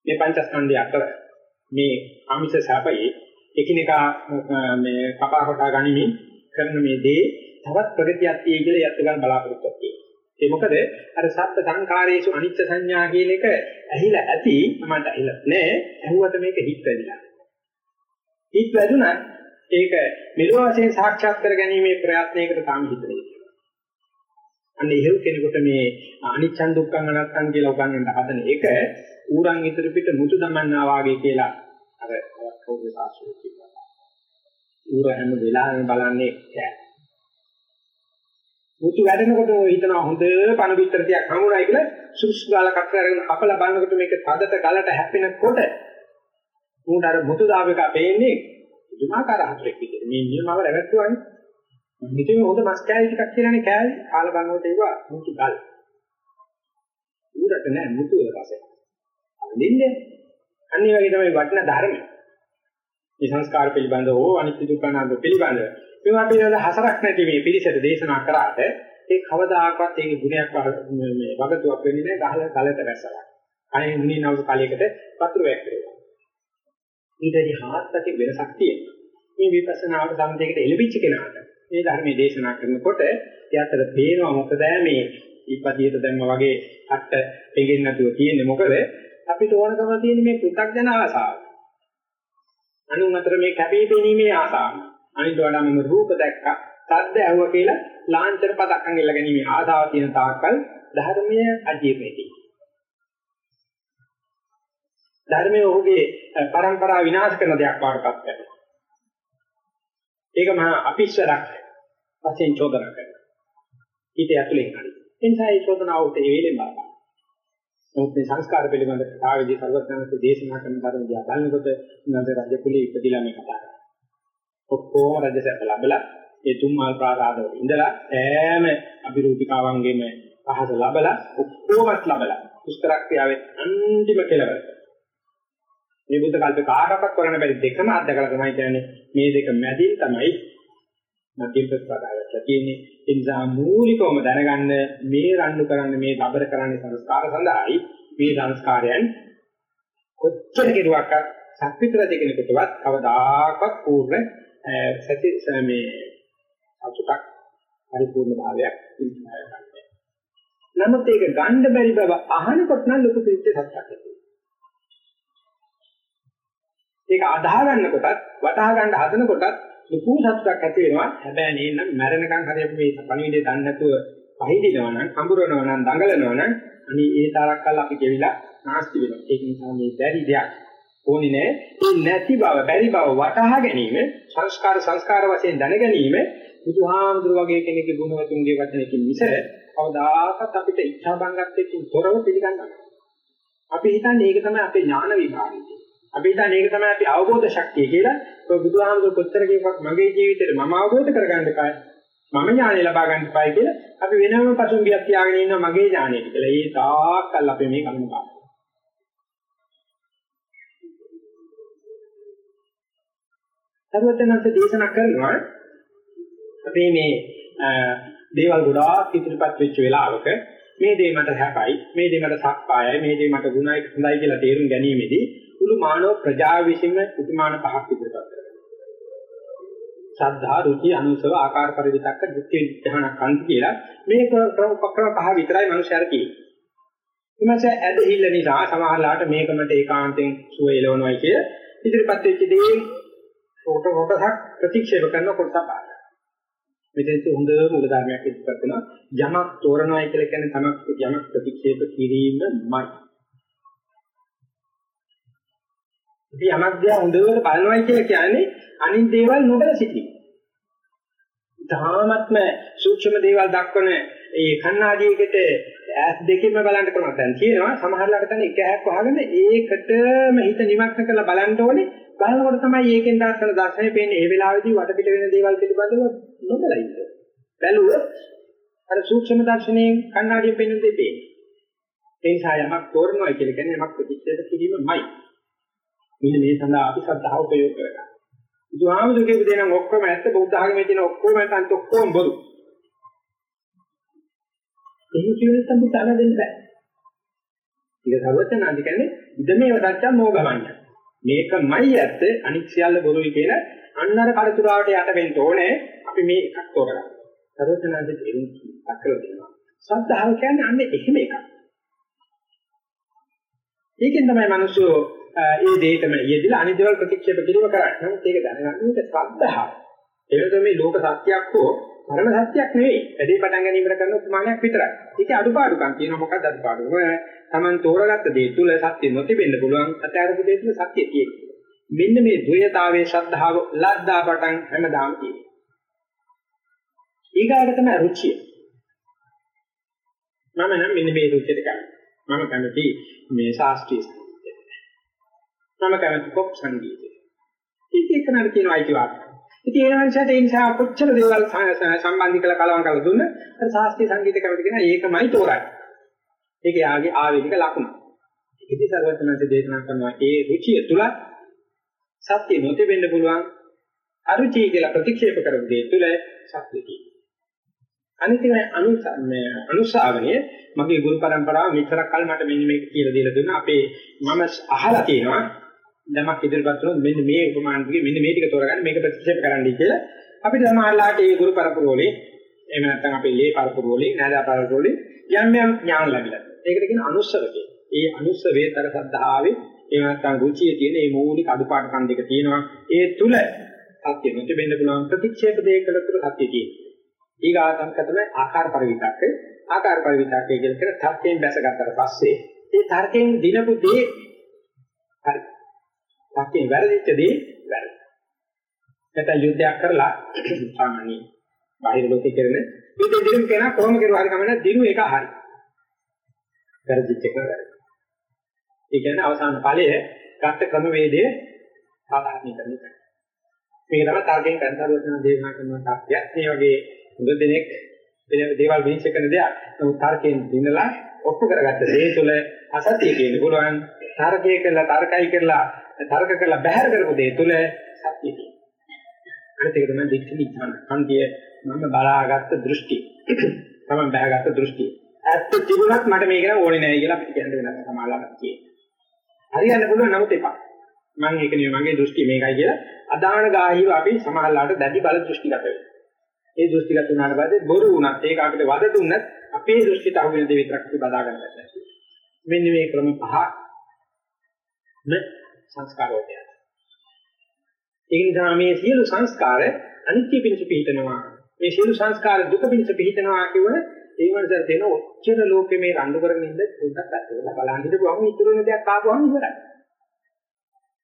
මේ පංචස්කන්ධය අතර මේ ආමිෂ සැපයේ එකිනෙකා මේ කපා කොටා ගනිමින් කරන මේ දේ තවත් ප්‍රගතියක් තියෙයි කියලා යත් ගන්න බලාපොරොත්තුවක් තියෙනවා. ඒ මොකද අර සත්ත්ව සංඛාරයේසු අනිත්‍ය සංඥා කියන එක ඇහිලා ඇති මමට ඇහිලා නෑ. ඇහුවට මේක හිත් වෙදිලා. හිත් වැදුනා ඒක මෙලොව වශයෙන් සාක්ෂාත් කර ගැනීමේ ප්‍රයත්නයකට තාම හිතේ. අන්න එහෙව් කෙනෙකුට මේ අනිච්චන් දුක්ඛං අනත්තං කියලා උගන්වන්න හදන එක ඌරන් ඉදිරි පිට මුතු දමන්නා වාගේ කියලා අර කවුරු සාස්ත්‍රය කියනවා. ඌර හැම වෙලාවෙම බලන්නේ කෑ. මුතු වැඩනකොට ඔය හිතනවා හොඳ පණ පිටර ටිකක් හමුණා කියලා සුසු ගාලා කට අරගෙන අපලා බලනකොට මේක තදට ගලට හැපෙනකොට ඌට අර මුතු දාපේක පේන්නේ දුමාකාර හතරක් විදිහට. මේ නියමව රැවට්ටුවානේ. හිතේ හොඳ මස් කෑලි ටිකක් කියලානේ කෑලි. කාලා බලනකොට ඒවා මුතු ගල්. ඌරට නෑ මුතු වල රසය. වඳින්නේ. අනිත් වගේ තමයි වටිනා ධර්ම. මේ සංස්කාර පිළිබඳව හෝ අනිත්‍ය දුක්ඛ අනාත්ම පිළිබඳව මේවා පිළිබඳ හසරක් නැති මේ පිළිසෙට දේශනා කරාට ඒ කවදාකවත් ඒකේ ගුණයක් මේ වගතුවක් වෙන්නේ නැහැ ගහලා කලට රැස්සලා. අනේ මුනි නවක කලයකට වතුර වැක්කේවා. ඊටදී හාත්පසින් වෙනසක් තියෙනවා. මේ විපස්සනාවට සම්දේකට එළඹිච්ච කෙනාට මේ ධර්මයේ දේශනා කරනකොට එයාට පේනවා මොකද මේ ඉපදියට දැම්ම වගේ අට පෙගෙන්නේ නැතුව තියෙන්නේ මොකද අපිට ඕනකම තියෙන මේ පෘථග්ජන ආසාව. අනුන් අතර මේ කැපී පෙනීමේ ආසාව. අනිත් වඩා මම රූප දැක්කා, සද්ද ඇහුවා කියලා ලාංඡන පදක් අංගෙල්ල ගැනීම ආසාව තියෙන තාක්කල් ධර්මයේ අජීර්ණයි. ධර්මයේ ඔහුගේ પરම්පරාව විනාශ කරන දෙයක් වඩපත් කරනවා. ඒක මහා අපිස්සරක් වශයෙන් චෝදනා කරනවා. ඊට ඇතුලෙන් හරි. එනිසා ඒ චෝදනාවට ඒ වෙලෙම බලන්න. නමුත් මේ සංස්කාර පිළිබඳ කතාවේදී සර්වඥාන්සේ දේශනා කරන ධර්ම දිහා බලනකොට උන්වහන්සේ රජ කුලී ඉපදිලා මේ කතා කරා. ඔක්කොම රජසැප ලැබලා ඒ තුම්මල් ප්‍රාසාදවල ඉඳලා ඈම අභිරූපිකාවන්ගෙම පහස ලැබලා ඔක්කොමත් ලැබලා පුස්තරක් ක්‍රියාවේ අන්තිම කෙලවර. මේ බුද්ධ කල්පේ කාටවත් කරන්න බැරි දෙකම අත්දකලා තමයි කියන්නේ. මේ දෙක මැදින් තමයි මධ්‍යම ප්‍රතිපදාවට තියෙන්නේ. ඒ නිසා මූලිකවම දැනගන්න මේ රණ්ඩු කරන්න මේ ලබර කරන්නේ සංස්කාර සඳහායි මේ සංස්කාරයන් කොච්චර කෙරුවක් සක්විතර දෙකෙනෙකුටවත් කවදාකවත් පූර්ණ සති මේ අතුටක් පරිපූර්ණ භාවයක් ඉස්සරහට නමුත් ඒක ගන්න බැරි බව අහනකොට නම් ලොකු පිළිච්ච සත්‍යක් ඒක අදාහ ගන්නකොටත් වටහා ගන්න හදනකොටත් ලොකු සතුටක් ඇති වෙනවා. හැබැයි නේනම් මැරෙනකන් හරි අපි මේ පණිවිඩය දන්නේ නැතුව පහදිනවා නම්, හඹුරනවා නම්, දඟලනවා නම් අනි ඒ තරක් කල් අපි ගෙවිලා නැස්ති වෙනවා. ඒක නිසා මේ බැරි දෙයක් ඕනේ නෑ. ඒ නැති බව, බැරි බව වටහා ගැනීම, සංස්කාර සංස්කාර වශයෙන් දැන ගැනීම බුදුහාමුදුර වගේ කෙනෙකුගේ ගුණවතුන්ගේ වචනකින් මිස කවදාකවත් අපිට ඉච්ඡා බංගත්වයෙන් තොරව පිළිගන්න අපි හිතන්නේ ඒක තමයි අපේ ඥාන විභාගය. අපි හිතන්නේ ඒක තමයි අපි අවබෝධ ශක්තිය කියලා. ඔය බුදුහාමුදුරු කොච්චර කියපක් මගේ ජීවිතේට මම අවබෝධ කරගන්න එපායි. මම ඥානෙ ලබා ගන්න එපායි කියලා අපි වෙනම පසුම්බියක් තියාගෙන ඉන්නවා මගේ ඥානෙට කියලා. ඒ තාක්කල් අපි මේ කලින් පාන. සර්වඥාන්ත දේශනා කරනවා අපි මේ දේවල් ගොඩාක් ඉදිරිපත් වෙච්ච වෙලාවක මේ දේ මට හැපයි මේ දේ මට සක්පායයි මේ දේ මට ගුණයි හොඳයි කියලා තේරුම් ගැනීමේදී මුළු මානව ප්‍රජාව විසින්ම උපමාන පහක් ඉදිරිපත් කරනවා. ශ්‍රද්ධා, රුචි, අනුසව, ආකාර පරිවිතක්ක, දුක්ඛ විඥාන කන්ති කියලා මේ උපක්‍රම පහ විතරයි මනුෂ්‍යයර තියෙන්නේ. ඊමණස ඇදහිල්ල නිසා සමහරලාට මේකමට ඒකාන්තයෙන් සුව එළවනවායි කිය ඉදිරිපත් වෙච්ච දේ කොට කොටසක් ප්‍රතික්ෂේප කරන කොටස පාන. මෙතෙන්ට හොඳ මූල ධර්මයක් ඉදිරිපත් වෙනවා. යමක් තෝරනවායි කියලා කියන්නේ තමක් යමක් ප්‍රතික්ෂේප කිරීමයි. අපි යමක් දිහා හොඳට බලනවායි කියලා කියන්නේ අනිත් දේවල් නොබල සිටීම. ධාමත්ම සූක්ෂම දේවල් දක්වන ඒ කණ්ණාඩියකට ඇස් දෙකෙන්ම බලන්න පුළුවන් දැන් කියනවා සමහරලාට තමයි එක ඇහක් වහගෙන ඒකටම හිත නිමග්න කරලා බලන්න ඕනේ බලනකොට තමයි ඒකෙන් දැක්කන දර්ශනය පේන්නේ ඒ වෙලාවේදී වටපිට වෙන දේවල් පිළිබඳව නොබලා ඉන්න. බැලුවොත් අර සූක්ෂම දර්ශනයෙන් කණ්ණාඩියෙන් පේන දේ පේන්නේ. ඒ නිසා යමක් තෝරනවා කියලා කියන්නේ යමක් ප්‍රතික්ෂේප කිරීමයි. මෙන්න මේ සඳහා අපි ශ්‍රද්ධාව ප්‍රයෝග කරගන්න. බුදුහාමුදුරගේ විදිහ නම් ඔක්කොම ඇත්ත බුද්ධ ආගමේ තියෙන ඔක්කොම නැත්නම් ඔක්කොම බොරු. එහෙම කියනත් අපි තන දෙන්න බෑ. ඒක සර්වඥාන්ති කියන්නේ ඉදමේව සත්‍යම් මොගමඤ්ඤ. මේකමයි ඇත්ත අනික් සියල්ල බොරුයි කියලා අන්නර කඩතුරාවට යට වෙන්න ඕනේ අපි මේ එකක් තෝරගන්න. සර්වඥාන්ති දෙන්න අක්කල දෙනවා. ශ්‍රද්ධාව කියන්නේ අන්න එහෙම එකක්. ඒකෙන් තමයි මිනිස්සු ඒ දෙයටම යෙදিলা අනිත් දේවල් ප්‍රතික්ෂේප කිරීම කරන්නේ. නමුත් ඒක දැනගන්න මේක ශ්‍රද්ධාව. ඒක මේ ලෝක සත්‍යයක් හෝ මරණ සත්‍යයක් නෙවෙයි. වැඩි පටන් ගැනීමකට කරන උපමානයක් විතරයි. ඒකේ අඩුපාඩුකම් තියෙනවා මොකක්ද අඩුපාඩුව? Taman තෝරගත්ත දේ තුල සත්‍ය නොතිබෙන්න පුළුවන්. අත්‍යවශ්‍ය දේ තුල සත්‍ය තියෙනවා. මෙන්න මේ ද්වයතාවයේ ශ්‍රද්ධාව ලද්දා පටන් හැමදාම තියෙනවා. ඊගාට තමයි රුචිය. මම නම් මෙන්න මේ රුචියට ගන්න. මම කැමති මේ ශාස්ත්‍රීය මම කැමති පොප් සංගීතය. ඒක එක්කනට තියෙන අයිතිවාසිකම්. ඉතින් ඒ වෙනසට ඒ නිසා කොච්චර දේවල් සම්බන්ධ කළ කලවම් කරලා දුන්න අර ශාස්ත්‍රීය සංගීත කැමති කෙනා ඒකමයි තෝරන්නේ. ඒක යාගේ ආවේනික ලකුණ. ඉති සර්වඥාන්සේ දේශනා කරනවා ඒ රුචිය තුල සත්‍ය නොතිබෙන්න පුළුවන් අරුචි කියලා ප්‍රතික්ෂේප කරන දේ තුල සත්‍ය තියෙනවා. අනිත් එක අනුසාරණය අනුසාරණය මගේ ගුරු පරම්පරාව මෙච්චර කල් මට මෙන්න මේක කියලා දීලා දුන්නා. අපේ මම අහලා තියෙනවා ධමයක් ඉදිරිපත් කරනොත් මෙන්න මේ උපමානකගේ මෙන්න මේ ටික තෝරගන්න මේක ප්‍රතික්ෂේප කරන්නයි කියලා අපිට සමහරලාට ඒ ගුරු පරපුරෝලේ එහෙම නැත්නම් අපේ ලේ පරපුරෝලේ නෑදා පරපුරෝලේ යම් යම් ඥාන ලැබිලා. ඒකට කියන අනුස්සවකේ. ඒ අනුස්සවේතර සද්ධාවේ එහෙම නැත්නම් රුචියේ තියෙන මේ මූලික අඩුපාඩුකම් දෙක තියෙනවා. ඒ තුල සත්‍ය නොතිබෙන්න පුළුවන් ප්‍රතික්ෂේප දෙයකට තුල සත්‍ය තියෙනවා. ඊගාතම් තමයි ආකාර පරිවිතක්ක. ආකාර පරිවිතක්කය කියන තර්කයෙන් බැසගත්තට පස්සේ ඒ තර්කයෙන් දිනපු දේ හරි. තර්කයෙන් වැරදිච්ච දේ වැරදි. නැත්නම් යුද්ධයක් කරලා සාමාන්‍ය බාහිර ලෝකේ කරන යුද්ධ දිනුම් කෙනා කොහොම කරුවා හරි කමන්න දිනු එක හරි. වැරදිච්ච එක වැරදි. ඒ කියන්නේ අවසාන ඵලය ගත ක්‍රම වේදයේ සාධාරණීකරණය කරනවා. මේක තමයි තර්කයෙන් කරන දේශනා කරන තාක්ෂයක්. මේ වගේ හොඳ දෙනෙක් දේවල් විනිශ්චය කරන දෙයක්. නමුත් තර්කයෙන් දිනලා ඔප්පු කරගත්ත දේ තුළ අසත්‍ය කියන පුළුවන් තර්කය කළා තර්කයි කරලා තර්ක කළා බැහැර කරපු දේ තුළ සත්‍ය තියෙනවා. අනිත් එක තමයි දික්ෂි නිඥාන. අන්තිය මම බලාගත්ත දෘෂ්ටි. තමයි බැහැගත්ත දෘෂ්ටි. ඇත්ත තිබුණත් මට මේක නම් ඕනේ නැහැ කියලා අපිට කියන්න වෙනවා සමාලාවක් කියන්නේ. හරියන්න පුළුවන් නමුත් එපා. මම ඒක නෙවෙයි මගේ දෘෂ්ටි මේකයි කියලා අදාන ගාහිව අපි සමහරලාට දැඩි බල දෘෂ්ටිගත වෙනවා. ඒ දෘෂ්ටිගත වුණාට පස්සේ බොරු වුණත් ඒක අපිට වද දුන්නත් අපේ දෘෂ්ටිට අහු වෙන දේ විතරක් අපි බදා ගන්න බැහැ. මෙන්න මේ ක්‍රම පහ න සංස්කාරෝදය. ඒ නිසා මේ සියලු සංස්කාර අනිත්‍ය පිණිස පිහිටනවා. මේ සියලු සංස්කාර දුක පිණිස පිහිටනවා කියවන ඒ වන්සර තේන ඔච්චර ලෝකෙ මේ රණ්ඩු කරගෙන ඉඳ පොඩ්ඩක් අතට බලන් හිටපුවම ඉතුරු වෙන දෙයක් ආපුවම ඉවරයි.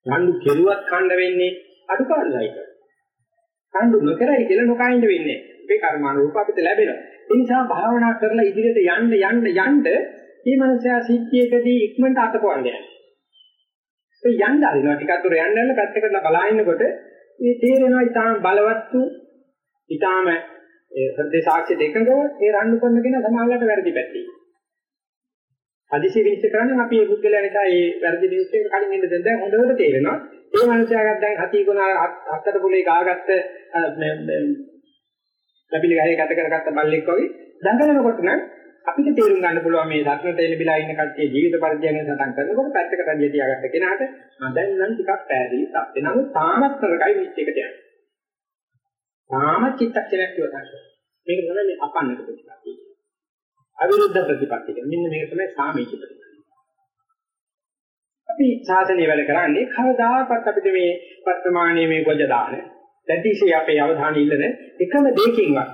රණ්ඩු කෙරුවත් කණ්ඩ වෙන්නේ අඩුපාඩුයි. කණ්ඩු නොකරයි කියලා නොකයින්ද වෙන්නේ. මේ කර්මානුරූප අපිට ලැබෙනවා. ඒ නිසා භාවනා කරලා ඉදිරියට යන්න යන්න යන්න මේ මනසයා සිද්ධියකදී ඉක්මනට අතපොවන්න යනවා. ඒ යන්න හරිනවා ටිකක් දුර යන්න යන පැත්තකට බලා ඉන්නකොට මේ තේරෙනවා ඊටාම බලවත්තු ඊටාම ඒ හෘදේ සාක්ෂි දෙකකව ඒ රණ්ඩු කරන කෙනා සමාහලට වැරදි පැත්තේ. හදිසි විනිශ්චය කරන්නේ අපි මේ පුද්ගලයා නිසා මේ වැරදි විනිශ්චය කලින් ඉන්න දැන් දැන් හොඳට තේරෙනවා. ඒ මනුස්සයාට දැන් හති ගුණ හත්තට පොලේ ගාගත්ත ලැබිලි ගහේ ගත කරගත්ත බල්ලෙක් වගේ දඟලනකොට නම් අපිට තේරුම් ගන්න පුළුවන් මේ සත්‍යයට එළිබිලා ඉන්න කට්ටිය ජීවිත පරිත්‍යාගයෙන් සටන් කරනකොට පැත්තකට රජිය තියාගත්ත කෙනාට මම දැන් නම් ටිකක් පෑදී තත්ත්වේ නමුත් තාමත් කරකයි විච් එකට යන්නේ. තාමත් චිත්තක්ෂණයක් ඉවතක්. මේක තමයි මේ අපන්නක ප්‍රතිපත්තිය. අවිරුද්ධ ප්‍රතිපත්තිය. මෙන්න මේක තමයි සාමීච ප්‍රතිපත්තිය. අපි සාසනය වැඩ කරන්නේ කවදාකවත් අපිට මේ වර්තමානයේ මේ ගොජ දාන දැටිසේ අපේ අවධානය ඉල්ලන එකම දෙයකින්වත්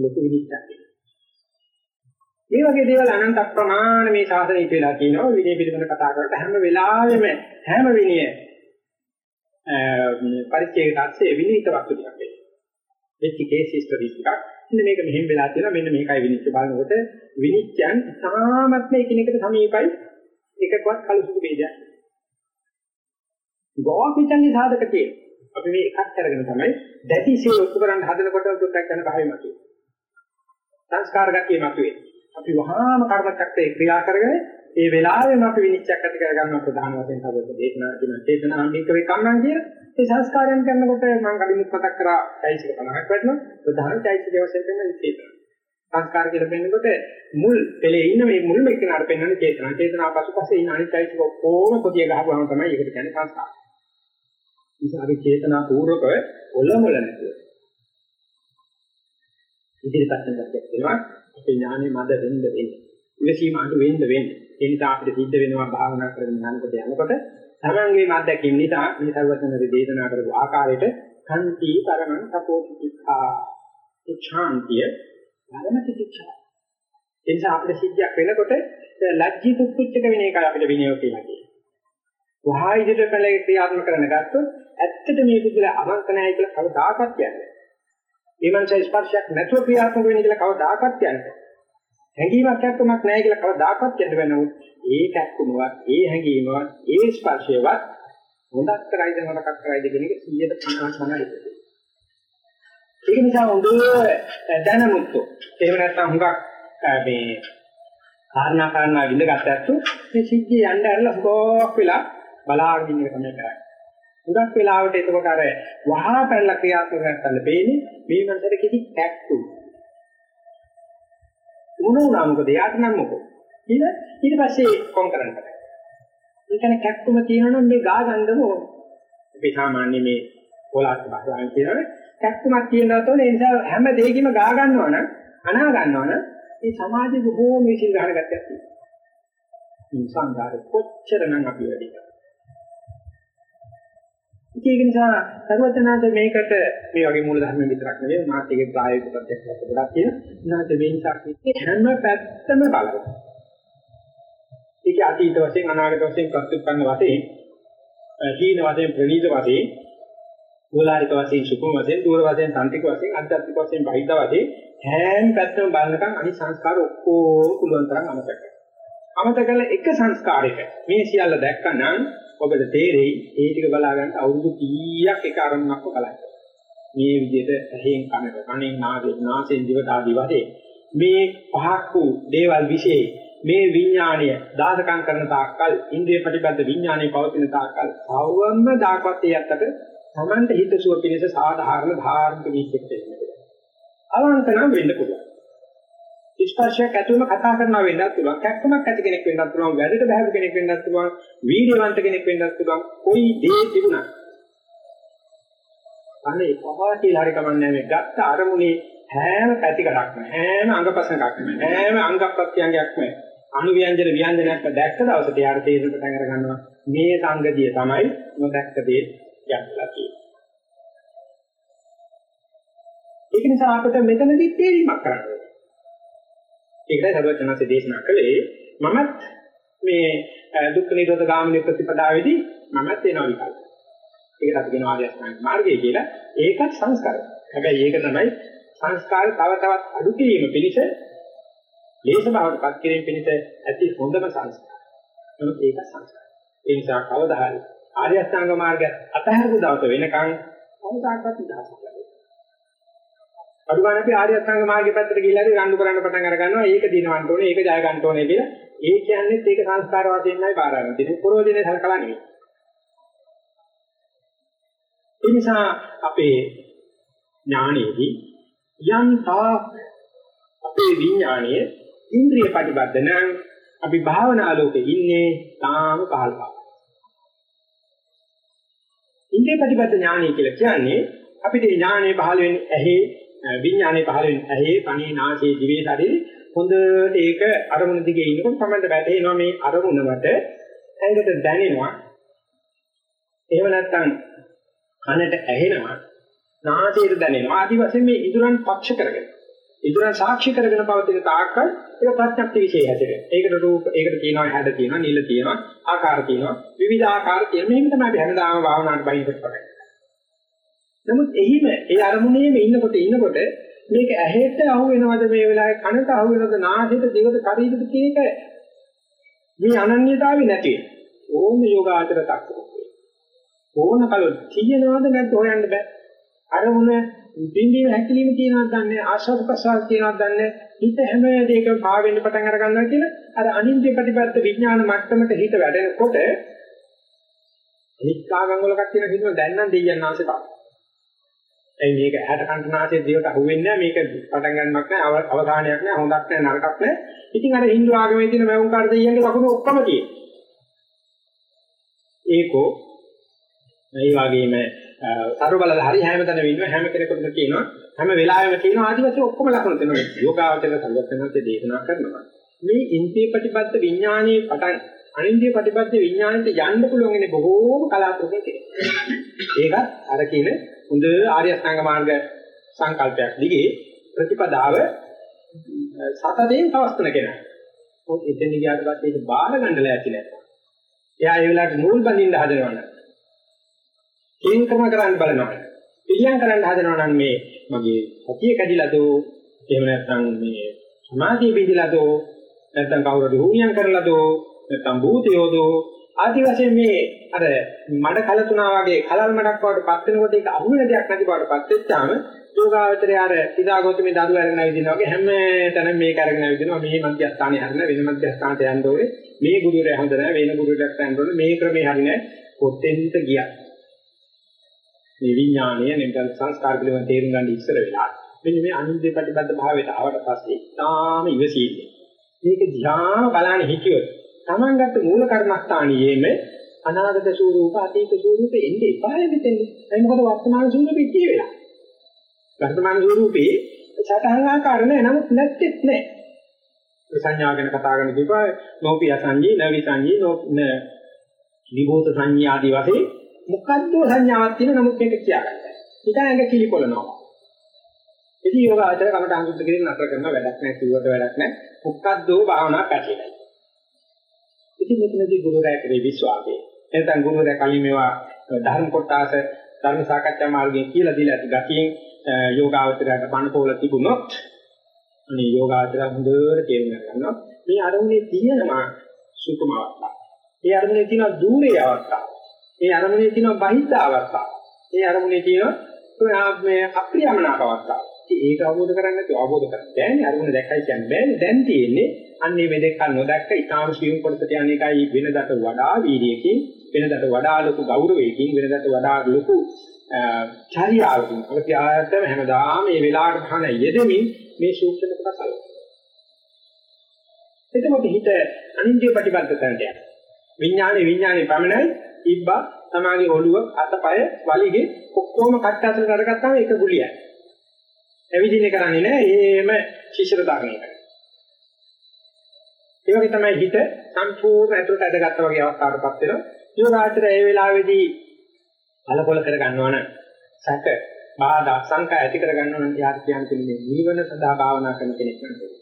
ලොකු විනිශ්චයක්. මේ වගේ දේවල් අනන්ත ප්‍රමාණ මේ ශාසනය කියලා කියනවා විනය පිළිබඳ කතා කරලා හැම වෙලාවෙම හැම විනය පරිච්ඡේදයක් ඇස්සේ විනීත වස්තු ටිකක් වෙනවා. වෙච්ච කේස් හිස්ටරි ටිකක්. ඉතින් මේක මෙහෙම වෙලා තියෙනවා මෙන්න මේකයි විනිශ්චය බලනකොට විනිශ්චයන් තාමත්ම එකිනෙකට සමීපයි එකකවත් කලසුදු ભેදයක්. ගෝවිතන්ගේ සාධක තියෙනවා. අපි මේ එකක් අරගෙන තමයි දැටිසේ ඔක්කො කරන්න හදනකොට දුක්ඛ යන භාවය මතුවේ. සංස්කාර ගතිය මතුවේ. අපි වහාම කර්මචක්‍රේ ක්‍රියා කරගෙන ඒ වෙලාවෙම අපි විනිශ්චයක් ඇති කරගන්නවා ප්‍රධාන වශයෙන් සබඳ දේශනා කියන චේතනාම්බික වේ කම්මන් කියන ඒ සංස්කාරයන් කරනකොට මම කලින් මතක් කරා චෛසික 50ක් වටනවා. ප්‍රධාන චෛසික වශයෙන් කරන චේතනා සංස්කාර කියලා පෙන්නකොට මුල් පෙළේ ඉන්න මේ මුල්ම එක්කනට පෙන්වන්නේ චේතනා චේතනා පසුපස්සේ ඉන්න අනිත් චෛසික ඔක්කොම කොටිය ගහපුවාම තමයි ඒකට කියන්නේ සංස්කාර. නිසා අපි චේතනා පූර්වක ඔලමුල නැතුව ඉදිරිපත් කරන දෙයක් වෙනවා. අපේ ඥානෙ මද වෙන්න වෙන්නේ ඉවසීම අඩු වෙන්න වෙන්නේ ඒ නිසා අපිට සිද්ධ වෙනවා භාවනා කරගෙන යනකොට යනකොට තමන්ගේ අත්දැකීම් නිසා මේ සර්වඥ දේශනා කරපු ආකාරයට කන්ති පරමං සපෝති චිත්තා ඒ ඡාන්තිය පරම චිත්තා ඒ නිසා අපිට සිද්ධියක් වෙනකොට ලැජ්ජී දුක්ඛිතක වෙන එකයි අපිට විනය කියලා කියන්නේ. වහා ඉදිරියට පැලේ ක්‍රියාත්මක කරන ගත්තොත් ඇත්තට මේ බුදුල අවංක නැහැ කියලා කවදාකවත් කියන්නේ. මේ මනස ස්පර්ශයක් නැතුව ක්‍රියාත්මක වෙන්නේ කියලා කවදාකවත් කියන්නේ. හැඟීමක් එක්කමක් නැහැ කියලා කවදාකවත් කියන්න බෑ නමුත් ඒ කැක්කමවත් ඒ හැඟීමවත් ඒ ස්පර්ශයවත් හොඳක් කරයිද නරකක් කරයිද කියන එක 150 තමයි. ඒක නිසා හොඳ දැනමුත්තු. එහෙම නැත්නම් හුඟක් මේ කාරණා කාරණා විඳගත් ඇත්තු මේ සිද්ධිය යන්න ඇරලා හුඟක් වෙලා බලාගෙන ඉන්න එක තමයි කරන්නේ. හුඟක් වෙලාවට එතකොට අර වහා පැනලා ක්‍රියාත්මක කරන්න බෑනේ මේ මනසට කිසි ටැක්ටු. මොනවා මොකද යාට නම් මොකද? ඊට ඊට පස්සේ කොම් කරන්න බෑ. ඒ කියන්නේ කැක්කුම තියෙනවනම් මේ ගා ගන්නම ඕන. අපි සාමාන්‍ය මේ පොලාත් භාෂාවෙන් කියනවනේ කැක්කුමක් තියෙනවා තෝනේ ඒ නිසා හැම දෙයකම ගා ගන්නවා නම් අනා ගන්නවා නම් මේ සමාජෙ බොහෝම විශ්ින් ගන්න ගැටයක් තියෙනවා. මේ සංඝාර කොච්චරනම් අපි වැඩි කරා. ඒක නිසා සර්වඥාන්ත මේකට මේ වගේ මූල ධර්ම විතරක් නෙවෙයි මාත්‍යේ ප්‍රායෝගික ප්‍රත්‍යක්ෂ ගොඩක් තියෙනවා. ඊනාට වෙනසක් හැම පැත්තම බලනවා. ඒක අතීත වශයෙන් අනාගත වශයෙන් ප්‍රත්‍යুৎපන්න වශයෙන් හීන වශයෙන් ප්‍රනීත වශයෙන් මූලාරික වශයෙන් සුකුම වශයෙන් දූර වශයෙන් සාන්තික වශයෙන් අධ්‍යාත්මික වශයෙන් බහිද්ද වශයෙන් හැම පැත්තම බලනකම් අනිත් සංස්කාර ඔක්කොම පුළුවන් තරම් අමතක කරනවා. අමතක කළ එක සංස්කාරයක මේ සියල්ල දැක්කනම් ඔබට තේරෙයි ඒ ටික බලා ගන්න අවුරුදු කීයක් එක අරමුණක්ම බලන්න. මේ විදිහට ඇහෙන් කනට කනෙන් නාසයෙන් නාසයෙන් දිවට ආදී වශයෙන් මේ පහක් වූ දේවල් વિશે මේ විඥාණය දාසකම් කරන තාක්කල් ඉන්ද්‍රිය ප්‍රතිබද්ධ විඥාණය පවතින තාක්කල් අවවම්ම දාකවත් එයකට සමන්ත හිතසුව පිණිස සාධාරණ ධාර්මික විචක්ෂ වෙනවා. අවංකනම් වෙන්න පුළුවන්. ස්පර්ශයක් ඇතුළම කතා කරනවා වෙන්නත් පුළුවන්. කැක්කමක් ඇති කෙනෙක් වෙන්නත් පුළුවන්. වැඩට බහැව කෙනෙක් වෙන්නත් පුළුවන්. වීර්යවන්ත කෙනෙක් වෙන්නත් පුළුවන්. කොයි දේ තිබුණා. අනේ පහා කියලා හරි කමන්නේ මේ ගත්ත අරමුණේ හැම පැතිකඩක්ම හැම අංගපසංගක්ම හැම අංග ප්‍රත්‍යංගයක්ම අනුව්‍යංජන ව්‍යංජනයක් දැක්ක දවසට යාර තේරෙන්න පටන් අර ගන්නවා මේ සංගතිය තමයි නොදැක්ක දේ යක්ලා කියන්නේ. ඒක නිසා අපිට මෙතනදී තේරීමක් කරන්න ඕනේ. ඒකයි සර්වඥාන්සේ දේශනා කළේ මමත් මේ දුක්ඛ නිරෝධ ගාමිනී ප්‍රතිපදාවේදී මමත් වෙනවා විකල්ප. ඒකට අපි කියනවා ආර්ය අෂ්ටාංග මාර්ගය කියලා. ඒකත් සංස්කාරය. හැබැයි ඒක තමයි සංස්කාර තව තවත් අඩු කිරීම පිණිස ලේස බවටපත් කිරීම පිණිස ඇති හොඳම සංස්කාර. නමුත් ඒක සංස්කාර. ඒ නිසා කවදා හරි ආර්ය අෂ්ටාංග මාර්ගය අතහැරපු දවස වෙනකන් කවදාකවත් නිදහස් කරගන්න. අදුගාන අපි ආර්ය අෂ්ටාංග මාර්ගය පැත්තට ගිහිල්ලා හරි රණ්ඩු කරන්න පටන් අර ගන්නවා. ඒක දිනවන්න ඕනේ, ඒක ජය ගන්න ඕනේ කියලා. ඒ කියන්නේ ඒක සංස්කාර වශයෙන්මයි බාර ගන්න. ඉතින් පරෝධිනේ සලකලා නෙවෙයි. ඒ නිසා අපේ ඥානෙදී යම් තාක් අපේ විඥානයේ ඉන්ද්‍රිය ප්‍රතිබද්ධ නම් අපි භාවනා ලෝකේ ඉන්නේ තාම පහළපා. ඉන්ද්‍රිය ප්‍රතිබද්ධ ඥානය කියලා කියන්නේ අපිට ඥානය පහළ වෙන්නේ ඇහි විඥානය පහළ වෙන්නේ ඇහි කනේ නාසයේ දිවේ ශරීරේ හොඳට ඒක අරමුණ දිගේ ඉන්නකොට තමයි වැටෙනවා මේ අරමුණ මත ඇඟට දැනෙනවා එහෙම නැත්නම් කනට ඇහෙනවා නාසයට දැනෙනවා ආදි වශයෙන් මේ ඉදurang පක්ෂ කරගෙන ඉදurang සාක්ෂි කරගෙන පවතින තාක්කල් ඒක ප්‍රත්‍යක්ෂ විශේෂය හැදෙනවා. ඒකට රූප ඒකට කියනවා හැඩ තියෙනවා නිල තියෙනවා ආකාර තියෙනවා විවිධ ආකාර තියෙනවා මේක තමයි අපි හැමදාම භාවනාවට බහිඳ කරන්නේ. නමුත් එහිම ඒ අරමුණේම ඉන්නකොට ඉන්නකොට මේක ඇහෙට අහු වෙනවද මේ වෙලාවේ කනට අහු වෙනවද නාසයට දිවට ශරීරෙට කියන එක මේ අනන්‍යතාවය නැති වෙනවා. ඕම යෝගාචර තක්කෝ. ඕන කලොත් තියෙනවද නැද්ද හොයන්න බෑ. අරමුණ බින්දීම හැකිලිම කියනවත් දන්නේ ආශාස ප්‍රසාර කියනවත් දන්නේ හිත හැම දෙයකම පා වෙන්න පටන් අර ගන්නවා කියලා අර අනිත්‍ය ප්‍රතිපත්ත විඥාන මට්ටමට හිත වැඩෙනකොට හිතාගම් වල කට්ටිය හිතන දැන් නම් දෙයයන් ආසේ පාන. ඒ මේක ඇහැට කන්ටනාසේ දිවට අහුවෙන්නේ නැහැ මේක පටන් ගන්නවක් නැහැ අවධානයක් නැහැ හොඳක් නැහැ නරකක් නැහැ. ඉතින් අර හින්දු ආගමේ තියෙන වැවුම්කාර දෙයියන්ගේ ලකුණු ඔක්කොම තියෙනවා. ඒකෝ ඒ වගේම සරු බලල හරි හැමතැනම ඉන්න හැම කෙනෙකුටම කියනවා හැම වෙලාවෙම කියනවා ආදිවාසී ඔක්කොම ලකුණු දෙනවා යෝගාවචර සංගතනන්තේ දේශනා කරනවා මේ ඉන්ද්‍රිය ප්‍රතිපද විඥානයේ පටන් අනින්ද්‍රිය ප්‍රතිපද විඥානෙට යන්න පුළුවන් ඉන්නේ බොහෝම කලාතුරකින් කෙනෙක් ඒකත් අර කියන හොඳ ආර්ය අෂ්ටාංග මාර්ග සංකල්පයක් දිගේ ප්‍රතිපදාව සතදෙන් පවස්තන කෙනා. මොකද එතන ගියාට පස්සේ ඒක බාර ගන්න ලෑස්ති නැහැ එයා ඒ වෙලාවට නූල් බඳින්න හදනවනේ කේන්කම කරන්න බලනවා. පිළියම් කරන්න හදනවා නම් මේ මගේ සතිය කැඩිලාද? එහෙම නැත්නම් මේ සමාධිය බිඳිලාද? නැත්නම් කවුරුද හුනියම් කරලාද? නැත්නම් භූතයෝද? ආදි වශයෙන් මේ අර මඩ කලතුණා වගේ කලල් මඩක් වඩ පත් වෙනකොට ඒක අහු වෙන දෙයක් නැති බවට පත් වෙච්චාම යෝගාවචරය අර ඉදාගොතමේ දරුවෝ අරගෙන ඇවිදිනවා වගේ හැම තැනම මේක අරගෙන ඇවිදිනවා. මේ මධ්‍යස්ථානේ හරින වෙන මධ්‍යස්ථානට යන්න ඕනේ. මේ ගුරුවරයා හොඳ නැහැ වෙන ගුරුවරයෙක් යන්න ඕනේ. මේ ක්‍රමේ හරිනේ කොතෙන්ද ගියා. මේ විඥානය නෙමෙයි සංස්කාර පිළිබඳ තේරුම් ගන්න ඉස්සර වෙලා මෙන්න මේ අනිත්‍ය ප්‍රතිබද්ධ භාවයට ආවට පස්සේ තාම ඉවසීන්නේ මේක දිහා බලන්න හිතියොත් Tamanගත් මූල කර්මස්ථානියේම අනාගත ස්වරූප අතීත ස්වරූප එන්නේ එපා මෙතෙන්නේ ඒ මොකද වර්තමාන ස්වරූපෙ කිය වෙලා වර්තමාන ස්වරූපේ සතහන් ආකාර නැහැ නමුත් නැත්තේත් නැහැ සංඥා ගැන කතා කරන කිව්වා නෝපිය සංජී නවි සංජී නෝ විභූත සංඥා ආදී වශයෙන් මොකද්ද සංඥාවක් තියෙන නමුත් මේක කියාගන්න. ඊට ඇඟ කිලිකොලනවා. ඉතින් යෝග ආචර කමට අනුසුද්ධ කිරීම නතර කරන වැඩක් නැහැ කිව්වට වැඩක් නැහැ. මොකද්දෝ භාවනා පැටලෙයි. ඉතින් මෙතනදී ගුරුවරයා කරේ විශ්වාසය. එතෙන් ගුරුවරයා කලින් මේවා ධර්ම කොටස ධර්ම සාකච්ඡා මාර්ගයෙන් කියලා දීලා ඇති ගතියෙන් යෝගාවචරයට පණපෝල තිබුණොත් අනේ යෝගාචර හොඳට තේරුම් ගන්නවා. මේ අරමුණේ තියෙනවා සුකුම අවස්ථාව. ඒ අරමුණේ තියෙන දූරේ අවස්ථාව. ඒ අරමුණේ තියෙන බහිද්ධ අවස්ථාව. ඒ අරමුණේ තියෙන මේ අප්‍රියමනාප අවස්ථාව. ඒක අවබෝධ කරගන්න නැතුව අවබෝධ කරගන්න. බෑනේ අරමුණ දැක්කයි කියන්නේ බෑනේ. දැන් තියෙන්නේ අන්නේ මේ දෙක නොදැක්ක ඊටාම සියුම් කොටසට යන එකයි වෙනදට වඩා වීර්යයෙන් වෙනදට වඩා ලොකු ගෞරවයකින් වෙනදට වඩා ලොකු චර්යාවකින්. අපි ආයතම හැමදාම මේ වෙලාවට තහන යෙදෙමින් මේ සූත්‍රක කොටස අල්ලනවා එතකොට හිත අනින්ජේ ප්‍රතිබද්ධ තැනට යනවා. විඥානේ විඥානේ පමණයි. ඉබ්බා තමාගේ ඔළුව අතපය වලිගේ ඔක්කොම කට්ට අතර කරගත්තාම එක ගුලියයි. ඇවිදින්නේ කරන්නේ නැහැ. එහෙම ශිෂ්‍යර දාගෙන කරනවා. ඒ වගේ තමයි හිත සම්පූර්ණ ඇතුළට ඇදගත්තා වගේ අවස්ථාවකටපත් වෙනවා. යෝගාචරය ඒ වෙලාවේදී බලකොල කර ගන්නවා නම් සැක බාධා සංකා ඇති කර ගන්නවා නම් යාත් කියන්නේ නිවන සඳහා භාවනා කරන කෙනෙක් නෙවෙයි.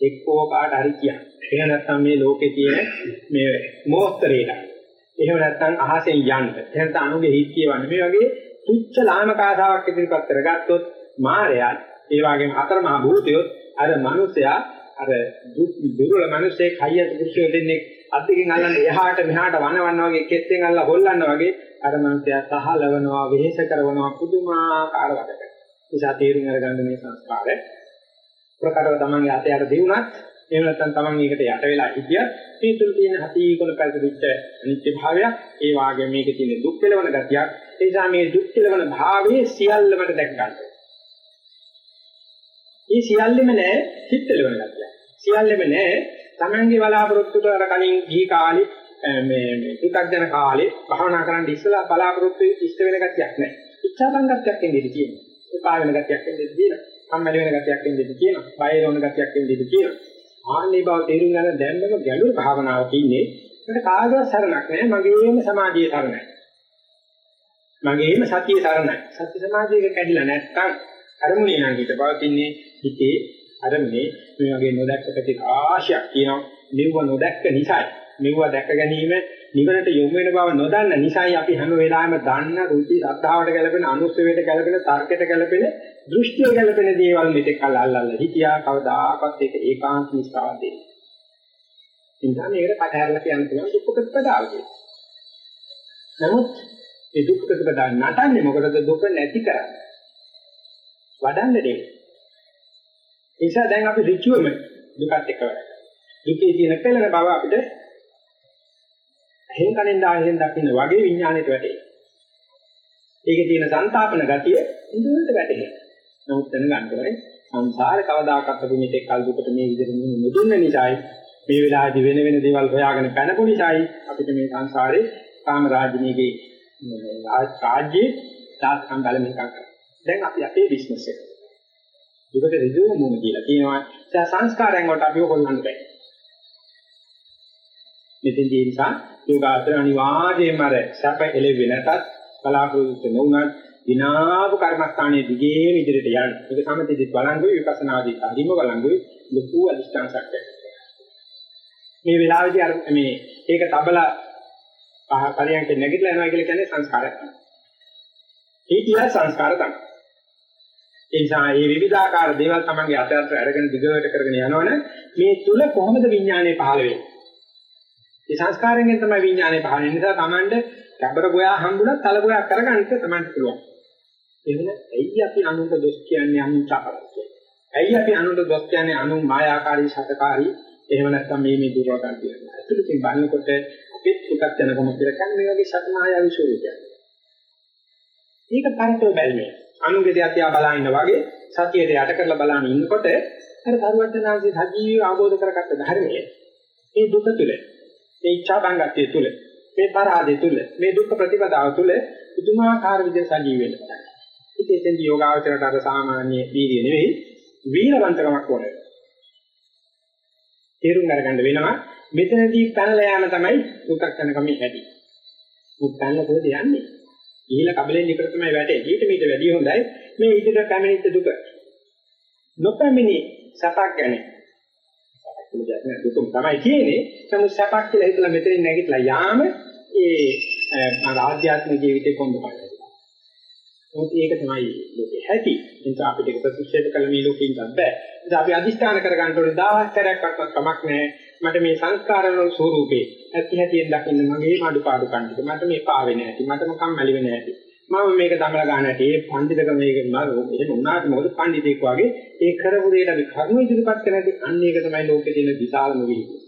එක්කෝ කාට හරි කියන්න. එහෙම නැත්නම් මේ ලෝකේ තියෙන මේ මෝස්තරේට. එහෙම නැත්නම් අහසෙන් යන්න. එහෙම නැත්නම් අනුගේ හිත් කියවන්න. මේ වගේ තුච්ච ලාමක ආසාවක් ඉදිරිපත් කරගත්තොත් මායයන් ඒ වගේම අතරමහා භූතයොත් අර මිනිසයා අර දුර්වල මිනිස්සේ කයියට පුරුෂය දෙන්නේ අද්දකින් අල්ලන්නේ එහාට මෙහාට වනවන්න වගේ කෙත්තෙන් අල්ල හොල්ලන්න වගේ අර මිනිසයා සහලවනවා වෙහෙස කරනවා පුදුමාකාර වැඩකට. නිසා තේරුම් අරගන්න මේ සංස්කාරය ප්‍රකටව තමන්ගේ අතේ අර දෙවුනත් එහෙම නැත්නම් තමන් ඒකට යට වෙලා හිටියත් මේ තුල තියෙන හතිකොල පැතිරිච්ච අනිත්‍ය භාවයක් ඒ වාගේ මේකේ තියෙන දුක් කෙලවන ගතියක් ඒ නිසා මේ දුක් කෙලවන භාවයේ සියල්ලකට දැක් ගන්න. මේ සියල්ලෙම නෑ හිත කෙලවන ගතිය. සියල්ලෙම නෑ තමන්ගේ බලාපොරොත්තුට අර කලින් ගිහි කාලේ මේ මේ පු탁ජන කාලේ භාවනා කරන්න ඉස්සලා බලාපොරොත්තු ඉෂ්ට වෙන ගතියක් නෑ. ඉච්ඡා සංගතයක් එන්නේ තියෙනවා. එපා වෙන ගතියක් එන්නේ තියෙනවා. කම්මැලි වෙන ගතියක් එන්නේ තියෙනවා. බය වෙන ගතියක් එන්නේ තියෙනවා. ආන්නේ බව තේරුම් ගන්න දැන්නම ගැඹුරු භාවනාවක ඉන්නේ. මට කාගවත් සරණක් නැහැ. මගේම සමාධියේ සරණයි. මගේම සතියේ සරණයි. සති සමාධියක කැඩිලා නැත්තම් අරමුණේ නම් හිත පවතින්නේ හිතේ අරමුණේ මේ වගේ නොදැක්ක පැති ආශයක් කියනවා. නිව්ව නොදැක්ක නිසායි. නිව්ව දැක ගැනීම නිවනට යොමු වෙන බව නොදන්න නිසායි අපි හැම වෙලාවෙම දන්න රුචි ශ්‍රද්ධාවට ගැලපෙන අනුස්සවයට ගැලපෙන තර්කයට ගැලපෙන දෘෂ්ටිය ගැලපෙන දේවල් මෙතෙක් කල් අල්ලල්ලා හිටියා කවදාකවත් ඒක ඒකාන්ත නිස්සාරද දෙන්නේ. ඉන්නවා මේකට පටහැරලා කියන්න පුළුවන් දුක් ප්‍රතිපදාව කියලා. නමුත් ඒ දුක් ප්‍රතිපදාව නටන්නේ මොකටද දුක නැති කරන්නේ. වඩන්න දෙන්නේ. ඒ නිසා දැන් අපි ඍචුවම දුකත් එක්ක වැඩ දුකේ තියෙන පෙළෙන බව අපිට එහෙන් කනෙන් දාහෙන් දකින්න වගේ විඥාණයට වැටේ. ඒකේ තියෙන සංතාපන ගතිය ඉඳුරට වැටේ. නමුත් දැනගන්න ඕනේ සංසාරේ කවදාකවත් අපි මෙතෙක් කල් දුකට මේ විදිහට මුදුන්න නිසායි මේ වෙලාවේදී වෙන වෙන දේවල් හොයාගෙන පැනපු නිසායි අපිට මේ සංසාරේ කාම රාජ්‍යනීගේ රාජ්‍යයේ තාත්කම් බලමින් කරා. දැන් අපි අපේ බිස්නස් එක. දුකට ඍජුව මුණ කියලා කියනවා. ඒ සංස්කාරයන් වලට අපිව හොල්ලන්න බෑ. මෙතෙන්දී නිසා යෝගාචර අනිවාර්යයෙන්ම අර සැප එළෙවි නැතත් බලාපොරොත්තු නොවුනත් විනාප කර්මස්ථානයේ දිගේම ඉදිරියට යන්න. මේක සමතේදී බලංගුයි විපස්සනාදී ආදීම බලංගුයි ලොකු අදිෂ්ඨාන ශක්තියක්. මේ වෙලාවේදී අර මේ ඒක තබලා පරියන්ක නැගිටලා යනවා කියලා කියන්නේ සංස්කාරයක් තමයි. ඒ කියන සංස්කාර තමයි. ඒ නිසා මේ විවිධාකාර දේවල් තමන්ගේ අතට අරගෙන දිගට කරගෙන යනවනේ මේ තුල කොහොමද විඥානය පහළ වෙන්නේ? ඒ සංස්කාරයෙන් තමයි විඥානය පහළ වෙන්නේ. නිසා තමන්ට කබර ගෝයා හම්බුණා තල ගෝයා කරගන්න තමන්ට පුළුවන්. එහෙනම් ඇයි අපි අනුන්ට දොස් කියන්නේ අනුන් චපලයි ඇයි අපි අනුන්ට දොස් කියන්නේ අනුන් මායාකාරී සතකාරී එහෙම නැත්නම් මේ මේ දුර්වලකම් කියනවා. අතුලින් බලනකොට අපිත් එකක් යනකම කියලා කියන්නේ මේ වගේ සත මායාවී ස්වරූපයක්. මේක පරිතෝ බැල්මේ. අනුන්ගේ දෙයක් තියා බලන ඉන්න වගේ සතියට යට කරලා බලන ඉන්නකොට අර ධර්මඥාන්සේ සජීවී ආબોධ කරගත්ත ධර්මයේ මේ දුක තුල මේ ඉච්ඡා බංගත්වයේ තුල මේ පරාදේ තුල මේ දුක් ප්‍රතිපදාව තුල පුදුමාකාර විදිහට සජීව වෙන්න පටන් ගන්නවා. ඉතින් එතෙන්දී යෝගාවචරයට අර සාමාන්‍ය වීර්ය නෙවෙයි වීරවන්තකමක් ඕනේ. තේරුම් අරගන්න වෙනවා මෙතනදී පැනලා යෑම තමයි දුක්ක් යනකම ඇති. දුක් පැනලා කොහෙද යන්නේ? ගිහිලා කබලෙන් එකට තමයි වැටෙන්නේ. ඊට මීට වැඩිය හොඳයි මේ ඉදිරියට පැමිණිච්ච දුක. නොපැමිණි සපක් ගැන. දුකම තමයි කියන්නේ. නමුත් සපක් කියලා හිතලා මෙතනින් නැගිටලා යාම ඒ ආධ්‍යාත්මික ජීවිතේ කොන්දපයි. මොකද ඒක තමයි ලෝකේ ඇති. ඒ නිසා අපිට ඒක ප්‍රතික්ෂේප කළ මේ ලෝකෙ ඉඳන් බෑ. ඉතින් අපි අදිස්ථාන කරගන්න ඕනේ 1000 සැරයක්වත් කමක් නැහැ. මට මේ සංස්කාරවල ස්වરૂපේ ඇති හැටියෙන් දකින්න මගේ මාඩුපාඩු කන්නික. මට මේ පාවෙන්නේ නැති. මට මොකම් මැලි වෙන්නේ නැති. මම මේක දමලා ගන්න හැටි ඒ පඬිතුක මේක මම එහෙම වුණාට මොකද පඬිතෙක් වගේ ඒ කරපු දෙයට අපි කර්ම ඉදිරිපත් කරන හැටි අන්න ඒක තමයි ලෝකේ තියෙන විශාලම වීර්යය.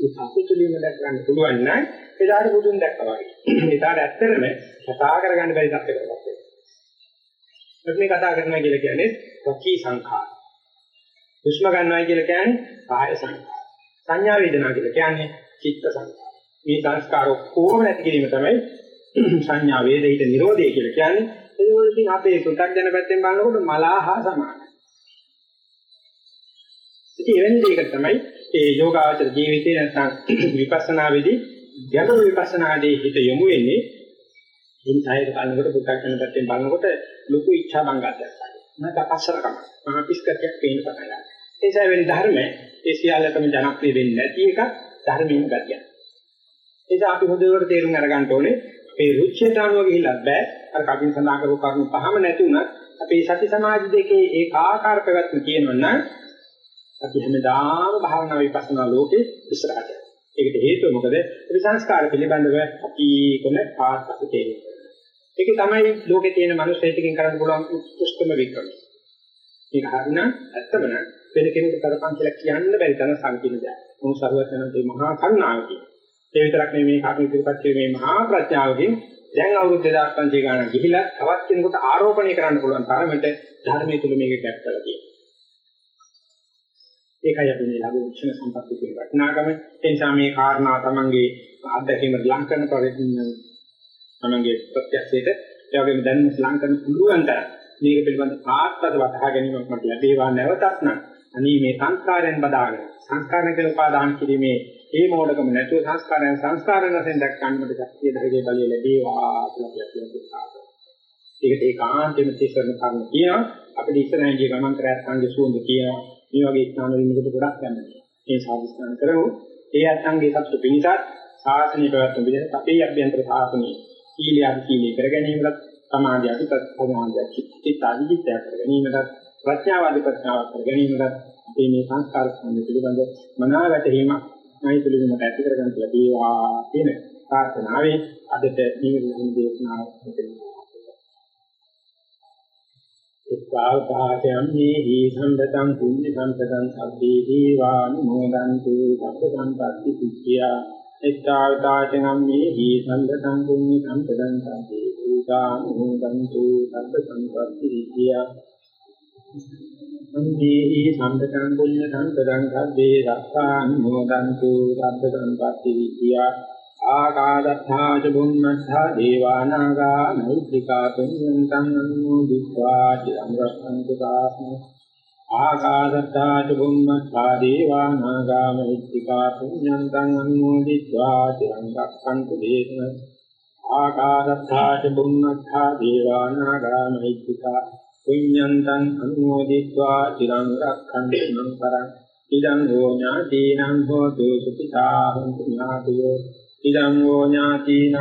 ඒ සතුටුලින්ම දැක් ගන්න පුළුවන් නම් එදාට බුදුන් දැක්කා වගේ. එදාට ඇත්තටම කතා කරගන්න බැරි තත්ත්වයකට පත් වෙනවා. මේ කතා කරනවා කියලා කියන්නේ වචී සංඛාර. හුස්ම ගන්නවා කියලා කියන්නේ කාය සංඛාර. සංඥා වේදනා කියලා කියන්නේ චිත්ත සංඛාර. මේ සංස්කාර ඔක්කොම නැති කිරීම තමයි සංඥා වේදිත නිරෝධය කියලා කියන්නේ. ඒ වගේම අපේ පු탁ජන පැත්තෙන් බලනකොට මලාහා සමානයි. ඉතින් එවැනි දෙයක තමයි ඒ යෝගාචර ජීවිතේ නැත්නම් විපස්සනා වෙදී ගැඹුරු විපස්සනාදී හිත යොමු වෙන්නේ ඉන් ඡායක බලනකොට පු탁ජන පැත්තෙන් බලනකොට ලොකු ඉච්ඡා බංගත්වයක්. නැත්නම් අපස්සරකම. මහා පිස්කතියක් පේන්න පටන් ගන්නවා. ඒ නිසා වෙලි ධර්ම ඒ සියල්ලටම ජනප්‍රිය වෙන්නේ නැති එක ධර්මයෙන් ගතියක්. ඒක අපි හොඳට තේරුම් අරගන්න ඕනේ. මේ රුචියට අනුව ගිහිල්ලා බෑ. අර කටින් සඳහන් කරපු කරුණු පහම නැති වුණත් අපේ සති සමාධි දෙකේ ඒකාකාර පැවැත්ම කියනවනම් අපි හැමදාම භාවනා විපස්සනා ලෝකේ ඉස්සරහට යනවා. ඒකට හේතුව මොකද? ඒ සංස්කාර පිළිබඳව අපි කොන පාස්පස තේරෙන්නේ. ඒක තමයි ලෝකේ තියෙන මනුස්සයෙක්ගෙන් කරන්න පුළුවන් උත්කෘෂ්ඨම වික්‍රමය. මේක හරිනම් ඇත්තම නම් වෙන කෙනෙකුට කරපන් කියලා කියන්න බැරි තරම් සංකීර්ණ දෙයක්. මොහොත සර්වඥාන්තේ මහා කරුණාවකින්. ඒ විතරක් නෙමෙයි මේ කර්ම ඉදිරිපත් කිරීමේ මහා ප්‍රඥාවකින් දැන් අවුරුදු 2500 ගණන් ගිහිලා තවත් කෙනෙකුට ආරෝපණය කරන්න පුළුවන් තරමට ධර්මයේ තුල මේක කැප් කරලා තියෙනවා. ඒකයි අපි මේ ලඝු වික්ෂණ සම්පත්තිය කියන වටිනාකම. ඒ නිසා මේ කාරණා තමන්ගේ අත්දැකීම ලං කරන පරිදි තමන්ගේ ප්‍රත්‍යක්ෂයට ඒ වගේම දැනුම ලං කරන පුළුවන් තරම් මේක පිළිබඳ ආත්මද වටහා ගැනීමක් මට ලැබේවා නැවතත් නම් අනී මේ සංස්කාරයන් බදාගෙන සංස්කාරණ කියලා උපාදාන කිරීමේ ඒ මොඩකම නැතුව සංස්කාරයන් සංස්කාරණ වශයෙන් දැක් ගන්නට ශක්තිය ධෛර්යය බලය ලැබේවා කියලා කියනවා. ඒකට ඒකාන්තෙම තීසරණ කර්ම කියනවා. අපිට ඉස්සරහින් ගිය ගමන් කරත් සංගේ සුවඳ කියනවා. මේ වගේ ස්ථාන වලින් මොකද ගොඩක් යන්නේ. මේ සාධස්ථාන කරමු. ඒ අත්ංගේ සත්‍ය පිණිසත් සාසනීය පැවැත්ම විදිහට අපේ අභ්‍යන්තර සාසනීය සීලිය අධි සීලිය කර ගැනීමකට සමාධිය අධි ප්‍රඥාවන්ත චිත්ත අධිජිතය කර ගැනීමකට ප්‍රඥාව අධි ප්‍රඥාව කර ගැනීමකට අපේ මේ සංස්කාර සම්බන්ධ පිළිබඳ මනාව වැටහීමක් මේ පිළිබඳව ඇති කර ගන්න ලැබේවා කියන ප්‍රාර්ථනාවෙන් අදට නිවිල දේශනාව මෙතන එක්කාකාශයන්හි සම්පතං පුඤ්ඤ සම්පතං සබ්බේ දීවානුමෝදන්තු සබ්බ සම්පත්ති සිද්ධියා එක්කාකාශයන්හි සම්පතං පුඤ්ඤ සම්පතං සබ්බේ දීවානුමෝදන්තු සබ්බ සම්පත්ති සිද්ධියා සම්දී සම්පතං කුඤ්ඤ සම්පතං සබ්බේ රක්ඛාන් මොදන්තු සබ්බ සම්පatti විද්‍යා ආකාදත්තා ච බුම්මස්සා දේවානාගා නෛත්‍තිකා පුඤ්ඤං අනුමෝදිत्वा චිරංගස්සන්තු දාස්මි ආකාදත්තා ච බුම්මස්සා දේවානාගා නෛත්‍තිකා පුඤ්ඤං අනුමෝදිत्वा චිරංගස්සන්තු දේශන ආකාදත්තා ච බුම්මස්සා දේවානාගා නෛත්‍තිකා පුඤ්ඤන්තං අනුමෝදිत्वा චිරං රක්ඛන්තු මං පරං ඉදං හෝ ඥාතීනං හෝතු සුඛිතා හොන්තු ඥාතයෝ ඉදං වූ ඥාතිනං